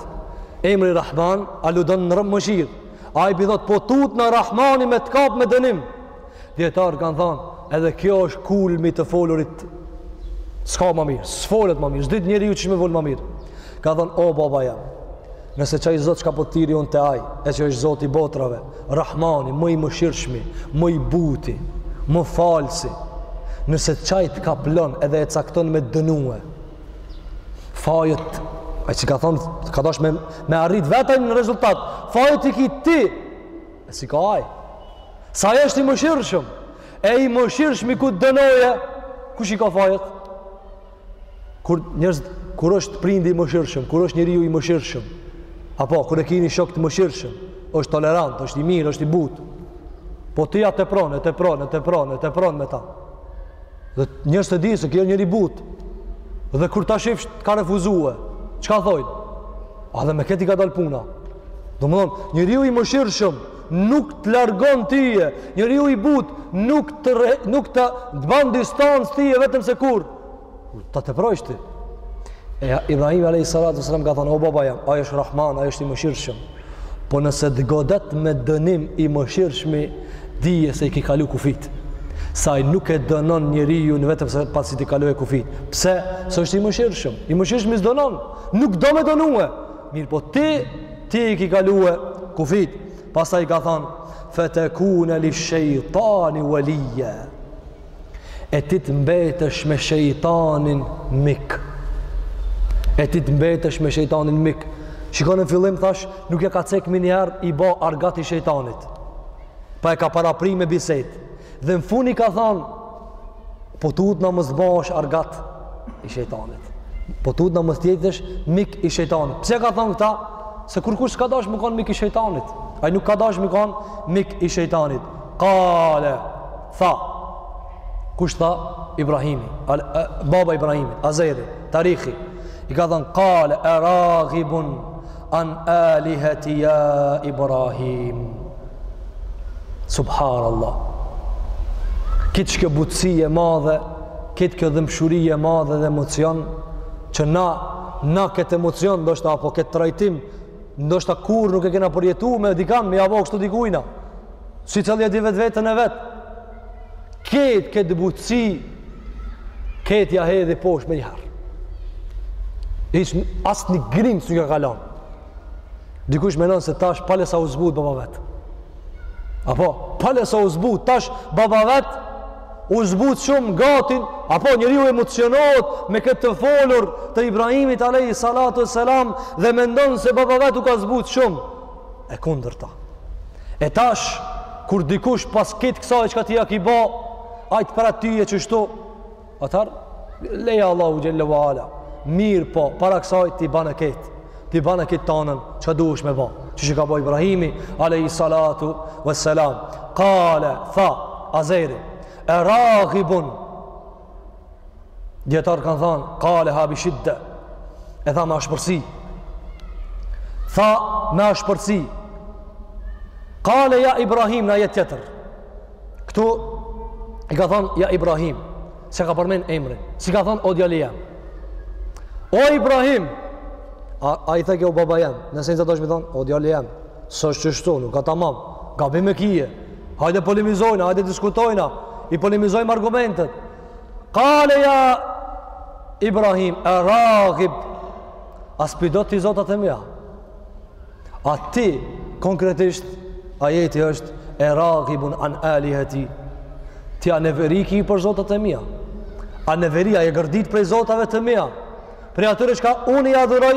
Emri Rahman aludon në mëshirë. Ai pi thot, po tutna Rahmani me të kapë me dënim, Djetarët kanë thonë, edhe kjo është kulmi i të folurit, s'ka ma mirë, s'folet ma mirë, s'dit njeriu qysh me folë ma mirë. Ka thonë, o baba jam, nëse qaj zot çka po t'thirri unë te aj, e që është zoti i botrave, Rahmani, më i mëshirshmi, më i buti, më falësi, nëse qaj të kaplon edhe e cakton me dënue, fajet, e që ka thonë, ka dash me, me arrit vet aj në rezultat, fajet i ki ti, E s'i ka aj. Se aj është i mëshirshëm. E i mëshirshmi kur të dënoje, kush i ka fajet? Kur, njerëzit, kur është prindi i mëshirshëm? Kur është njeriu i mëshirshëm? Apo, kur e kini shok të mëshirshëm? është tolerant, është i mirë, është i butë. Po ti ja tepron, e tepron, e tepron, e tepron me ta. Dhe njerëzit e dinë se ky o njeri i butë. Dhe kur ta shifsh të ka refuzue, çka thojnë? A edhe me këti ka dal puna. Domethonë, njeriu i mëshirshëm, nuk të largon tije, njeriu i butë, nuk të, re, nuk të, të ban distancë tije, vetëm se kur, ta teprojsh ti. E Ibrahim a.s. ka thonë, o baba jam, aj është Rahman, aj është i mëshirshëm. Po nëse të godet me dënim i mëshirshmi, dije se i ki kalu kufijtë. Se aj nuk e dënon njeriun vetëm se pasi t'i kaloje kufijtë. Pse? Se është i mëshirshëm. I mëshirshmi s'dënon. Nuk do me dënue. Mirëpo ti, ti i ki kalue kufijtë. Pastaj i ka thonë, fetekune lish-shejtani uelije. e ti të mbetesh me shejtanin mik e ti të mbetesh me shejtanin mik shikon në fillim thash nuk ja ka cek miniherë i bo argat i shejtanit po e ka parapri me bisedë dhe në fun i ka thon po tutna mos bohesh argat i shejtanit po tutna mos t'jetësh mik i shejtanit pse e ka thon këta se kurkush s'ka dash me kon mik i shejtanit aj nuk ka dash me kon mik i shejtanit kale Tha, kush tha? Ibrahimi, al, e, baba i Ibrahimit, Azeri, Tarihi, i ka thënë, kale, eraghibun an aliheti ja Ibrahim. Subhan Allah. Krejt kjo butësi e madhe, krejt kjo dhemshuri e madhe dhe emocion, që na, na këtë emocion, ndoshta, apo këtë trajtim, ndoshta kurrë nuk e kena përjetu me dikan, me ja bo kështu dikujna. Si të lje di vetveten e vet. Ketë këtë butësi, ketë ja hedhi poshtë menjëherë. As një grimë nuk ja kalon. Dikush menon se tash pale sa u zbut baba vet. Apo, pale sa u zbut, tash baba vet, u zbut shumë gatin, apo njeriu emocionohet me këtë të folur të Ibrahimit alejhi salatu ve selam dhe mendon se baba vet u ka zbut shumë. e kundërta. E tash, kur dikush pas këtë kësaj çka ti ja ki bo, ajtë para ty e qështu, atëherë, leja Allahu xhel-le ve ala, mirë po, para kësaj ti banë këtë, ti banë këtë tanën, çka duhesh me bo, që që ka bo Ibrahimi, alejhi salatu ve selam, kale, tha, Azeri, eragibun, dijetarët kanë thanë kaleha bi shidde e tha me ashpërsi tha me ashpërsi kale ja Ibrahim në ajet tjetër këtu i ka thanë ja Ibrahim se ka përmen emrin s'i ka thanë o djali jam o Ibrahim a, a i theke o baba jam nëse i zatosh me thanë o djali jam S'është qështu, nuk ka tamam. Gabim e kije. Hajde polimizojna, hajde diskutojna. I polimizojmë argumentet. Kale ja Ibrahim, eragib. A s'pi do ti zotat e mia. A ti, konkretisht, ajeti është eragibun an aliheti. Ti a neveri ki për zotat e mia. A neveri a je gërdit prej zotave të mia. Prej atyre çka unë i adhuroj,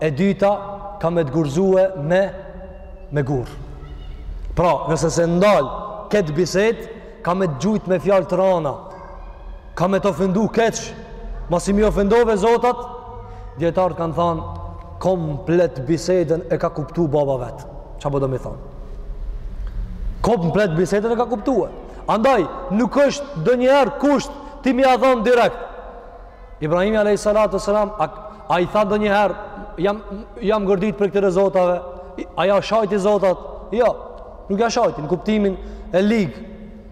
E dyta kam me të gurzue me me gur. Pra, nëse s'e ndal këtë bisedë, kam me të gjujt me fjalë të rana. Kam me të ofendu keq. Masi m'i ofendove zotat, dijetarët kanë thanë, komplet bisedën e ka kuptu baba vet. Ça po do me thanë? Komplet bisedën e ka kuptue. Andaj, nuk është ndonjëherë kusht ti me ja thonë direkt. Ibrahimi alejhi salatu ve selam a, a i tha ndonjëherë jam jam gërdit prej këtyre zotave? A ja shajti zotat? Jo. Nuk ja shajti në kuptimin e lig.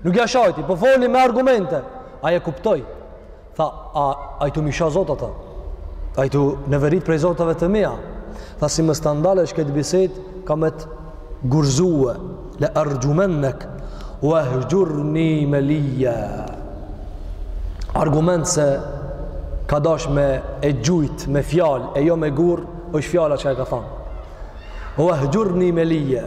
Nuk ja shajti, po foli me argumente. Ai e kuptoi. Tha, a a je tu m'i sha zotat? A je tu u neverit prej zotave të mia. Tha si mos ta ndalësh këtë bisedë, kam me të Gurzue, le erxhumennek, uehxhurni melijja. Argument se ka dash me e gjujt, me fjal, e jo me gur, është fjala që e ka thanë. Uehxhurni melijja.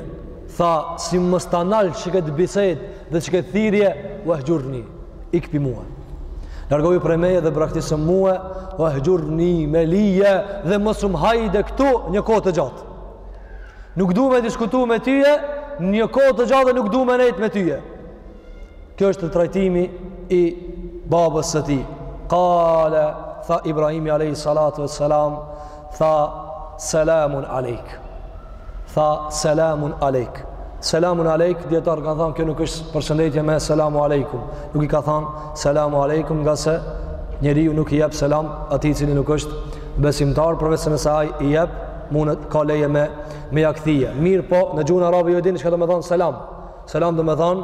Tha, si mos ta nal që këtë bisedë dhe që këtë thirrje, uehxhurni, ik pi mue. Largohu prej meje dhe braktisëm mue, uehxhurni melijja dhe mos um hajde këtu një kohë të gjatë. Nuk du me diskutu me tyje një kohë të gjatë dhe nuk du me nejtë me tyje. Kjo është trajtimi i babës së tij. Kale, tha Ibrahimi alejhi salatu ve selam, tha selamun alejk. Tha selamun alejk. Selamun alejk, dijetarët kanë thanë, kjo nuk është përshëndetje me selamu alejkum. Nuk i ka thanë selamu alejkum, nga se njeriu nuk i jep selam atij i cili nuk është besimtar, përveç nëse ai i jep, mundet ka leje me me ja kthy. Mirëpo, në gjuhën arabe ju e dini çka domethanë selam. Selam domethanë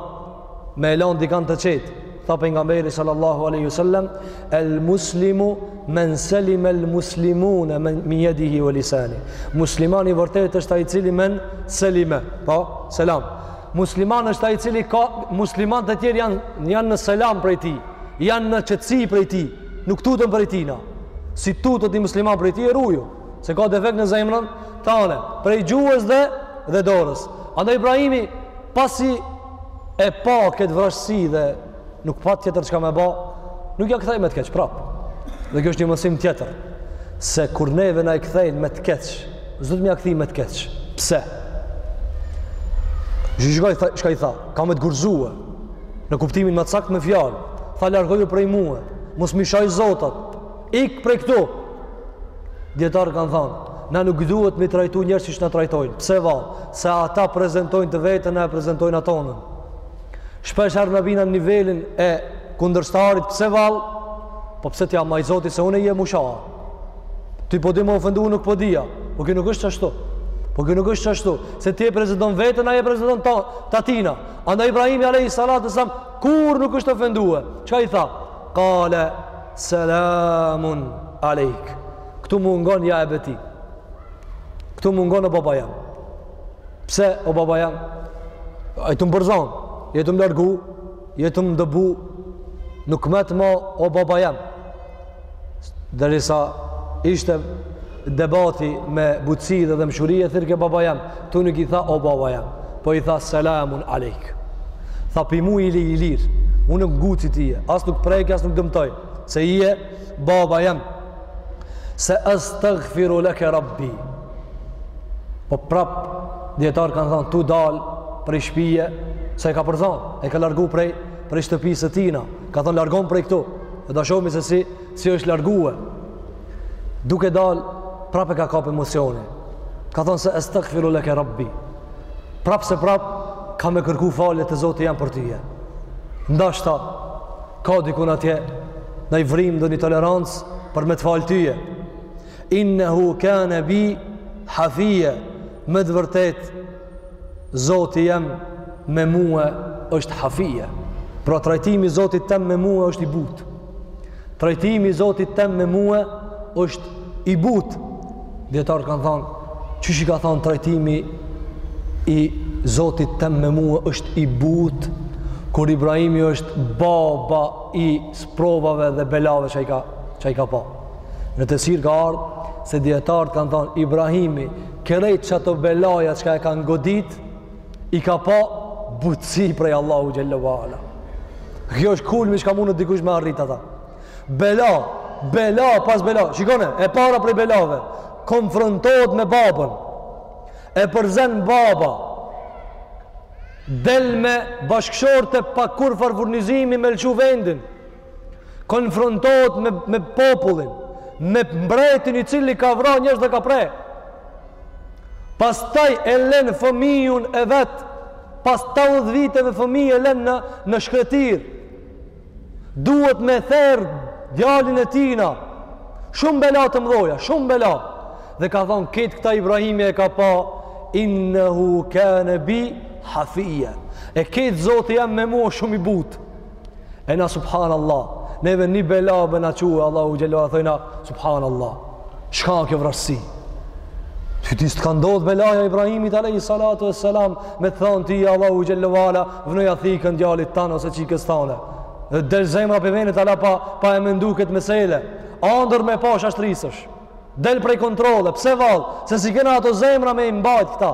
me e lan dikan të qetë. Tha pejgamberi sallallahu alaihi wasallam, "El muslimu men selim el muslimun min yadihi wa lisani." Muslimani i vërtetë është ai i cili men selime. Po, selam. Musliman është ai i cili ka muslimanët e tjerë janë janë në selam prej tij, janë në qetësi prej tij, nuk tutën prej tijna. Si tutet ni musliman prej tij ej ruju. Se ka defekt në zemrën tane, prej gjuhës dhe dhe dorës. Andaj Ibrahimi pasi e pa këtë vrashësi dhe nuk pa tjetër çka me ba, nuk ja ktheu me të keq prap. Dhe kjo është një mësim tjetër se kur neve na i kthejnë me të keq, s'do t'm'ia kthy me të keq. Pse? Ju dëgjoni çka i tha, kam me të gurzue. Në kuptimin ma të saktë me fjalë, tha largohu prej mua, mos m'i shaj zotat. Ik prej këtu. Dijetarët kan thanë, na nuk duhet me i trajtu njerëzit siç na trajtojnë. Pse vallë? Se ata prezantojnë të vetën na e prezantojmë tonën. Shpesh herë na bimë në nivelin e kundërshtarit, pse vallë? Po pse t'ja maj Zoti se unë jem usha. Ti po di me ofendu, nuk po di a. Po kjo nuk është ashtu. Po kjo nuk është ashtu. Se ti e prezanton vetën, ai e prezanton ta, të tijnën. Andaj Ibrahimi alayhi salatu selam kurrë nuk është ofendue. Çka i tha? Kale Selamun alejk. Këtu mungon ja ebeti. Këtu mungon o baba jem. Pse o baba jem? Je tu më përzan, je tu më largu, je tu më dëbu, nuk mbet mo o baba jem. Derisa ishte debati me butësi dhe dhemshuri e thirrke baba jem ktu nuk i tha o baba jem po i tha selamun alejk tha pi mu je i li i lirë unë nuk t'nguci ty e as nuk t'preki as nuk t'dëmtoj se je baba jem se estagfiru leke rabbi po prap dijetarët kanë thanë tu dal prej shpije se e ka përzan e ka largu prej prej shtëpisë së tijna ka thanë largohu prej këtu e ta shohmi se si si është largue duke dal prapë e ka kap emocione ka thonë se estagfiru leke rabbi prapë se prapë ka me kërku falje te Zoti jem për tyje ndashta ka dikun atje ndonji vrimë ndonjë tolerancë për me t'falë tyje innehu kane bi hafije me të vërtetë Zoti jem me mua është hafije. Pra trajtimi i Zotit tëm me mua është i butë. Trajtimi i Zotit tëm me mua është i butë. Dietar kanë thënë, qysh e ka thënë trajtimi i Zotit tëm me mua është i butë. Kur Ibrahimi është baba i sprovave dhe belave që i ka që i ka pa. Në tefsir ka ardhë se djetarët kanë thonë Ibrahimi Krejt qato belaja çka e kanë godit, i ka pa butësi prej Allahut xhelle ve ala. Kjo është kulmi çka mundet dikush me arrit ata. Bela, bela pas bela, shikone, e para prej belave, konfrontohet me babën, e përzen baba, del me bashkëshorte pa kurrfarë furnizimi me lëshu vendin, konfrontohet me, me popullin, me mbretin i cili ka vra njerëz dhe ka pre. Pastaj e len fëmijun e vet, pas tetëdhetë viteve fëmijë e len në, në shkretinë, duhet me therë djalin e tina, shumë bela të mdhoja, shumë bela, dhe ka thonë, ket këta Ibrahimi e ka pa, innehu kene bi hafije, është Zoti jem me mua shumë i butë, E na subhanallah, neve një bela me na çu Allahu xhelle ve ala, thojna, subhanallah, çka kjo vrazhdësi? Ty hiç s' të ka ndodhë belaja e Ibrahimit Alejhi Salatu e Selam me të thonë ti Allahu xhelle ve ala vnoja thikën djalit tand ose çikës tande dhe del zemra prej venit ala pa, pa e mendu këtë mesele andër me pa çashtrisesh del prej kontrole, pse vallë se si kena ato zemra me e mbajt këta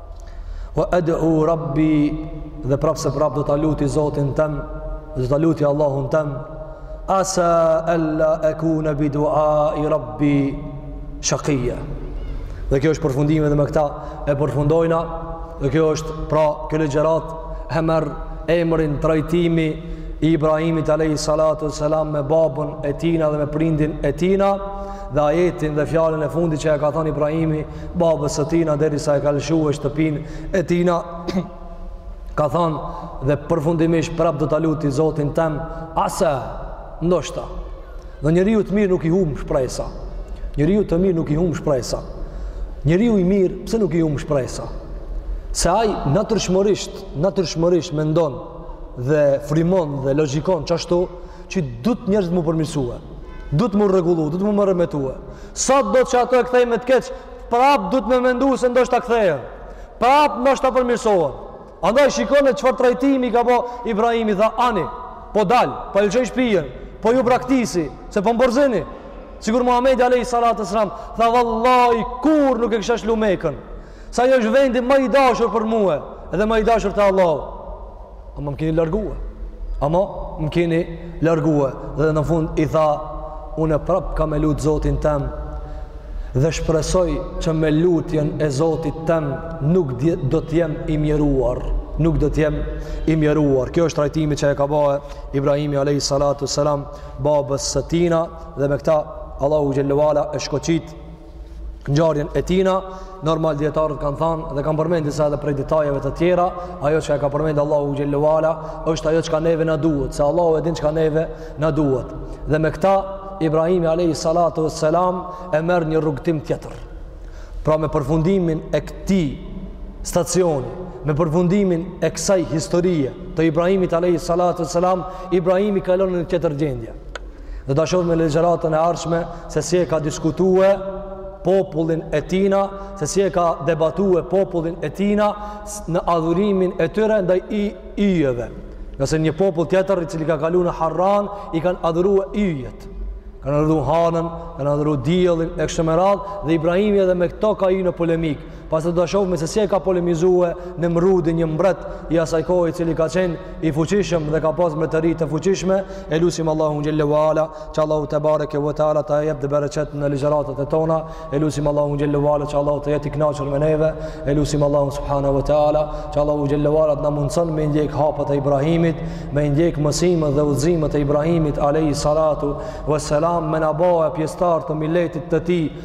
Ve ed'u rabbi dhe prap se prap do ta luti Zotin tëm, do ta luti Allahun tëm. Asa alla akuna bi dua i rabbi shaqiya. Dhe kjo është përfundimi dhe me këta e përfundojna. Dhe kjo është pra kjo ligjëratë e merr emrin trajtimi i Ibrahimit alayhi salatu selam me babën e tina dhe me prindin e tina dhe ajetin dhe fjalën e fundit që e ka thënë Ibrahimi babës së tina derisa e ka lëshue shtëpinë e tina ka thanë dhe përfundimisht prap do ta luti zotin tem asa ndoshta dhe njeriut të mirë nuk i hum shpresa njeriut të mirë nuk i hum shpresa njeriu i mirë pse nuk i hum shpresa se ai natyrshmërisht natyrshmërisht mendon dhe frymon dhe logjikon qashtu që duhet njerëzit m'u përmirësue duhet m'u rregullu duhet m'u meremetue Sado që ata e kthejnë me të keq, prap duhet me mendu se ndoshta kthehen. Prap ndoshta përmirësohen. Andaj shikone çfarë trajtimi ka bo Ibrahimi, tha Ani, po dal, po e lshoj shpijën, po ju braktisi, se po m'përzini. Sikur Muhamedi alayhi salatu wassalam, tha vallahi, kur nuk e kisha lshu Mekën. Se ajo është vendi ma i dashur për mue, edhe ma i dashur te Allahu. Ama më keni largue. Ama më keni largue. Dhe në fund i tha, unë prap kam me lutë Zotin tem, dhe shpresoj që me lutjen e Zotit tem nuk do të jem i mjeruar. Nuk do të jem i mjeruar. Ky është trajtimi që e ka ba Ibrahimi alayhi salatu selam babës së tina dhe me këta Allahu xhelle ve ala e shkoqit ngjarjen e tina normal dijetarët kanë thanë dhe kanë përmend disa edhe prej detajeve të tjera ajo çka e ka përmend Allahu xhelle ve ala është ajo çka neve na duhet se Allahu e din çka neve na duhet dhe me këta Ibrahimi alayhi salatu wassalam e merr një rrugëtim tjetër pra me përfundimin e këtij stacioni me përfundimin e kësaj historie të Ibrahimit alayhi salatu wassalam Ibrahimi kalon në një tjetër gjendje Do ta shohim në ligjëratën e ardhshme se si e ka diskutue popullin e tina, se si e ka debatue popullin e tina në adhurimin e tyre ndaj yjeve. Nëse një popull tjetër i cili ka kalu në Harran, i kanë adhurue yjet. Kanë adhuru hanën, kanë adhuru diellin, e kështu me radhë, dhe Ibrahimi edhe me këto ka hy në polemikë. Pastaj do ta shohim se si e ka polemizue Nemrudin një mbret i asaj kohe i cili ka qenë i fuqishëm dhe ka pas mbretëri të fuqishme, e lusim Allahun xhelle ve ala që Allahu tebareke ve teala të jep bereqet në ligjëratat e tona, e lusim Allahun xhelle ve ala që Allahu të jetë i kënaqur me neve, e lusim Allahun subhanahu ve teala që Allahu xhelle ve ala të na mundson me i ndjek hapat e Ibrahimit, me i ndjek mësimet dhe udhëzimet e Ibrahimit alayhi salatu wassalam me na ba pjesëtarë të miletit të tij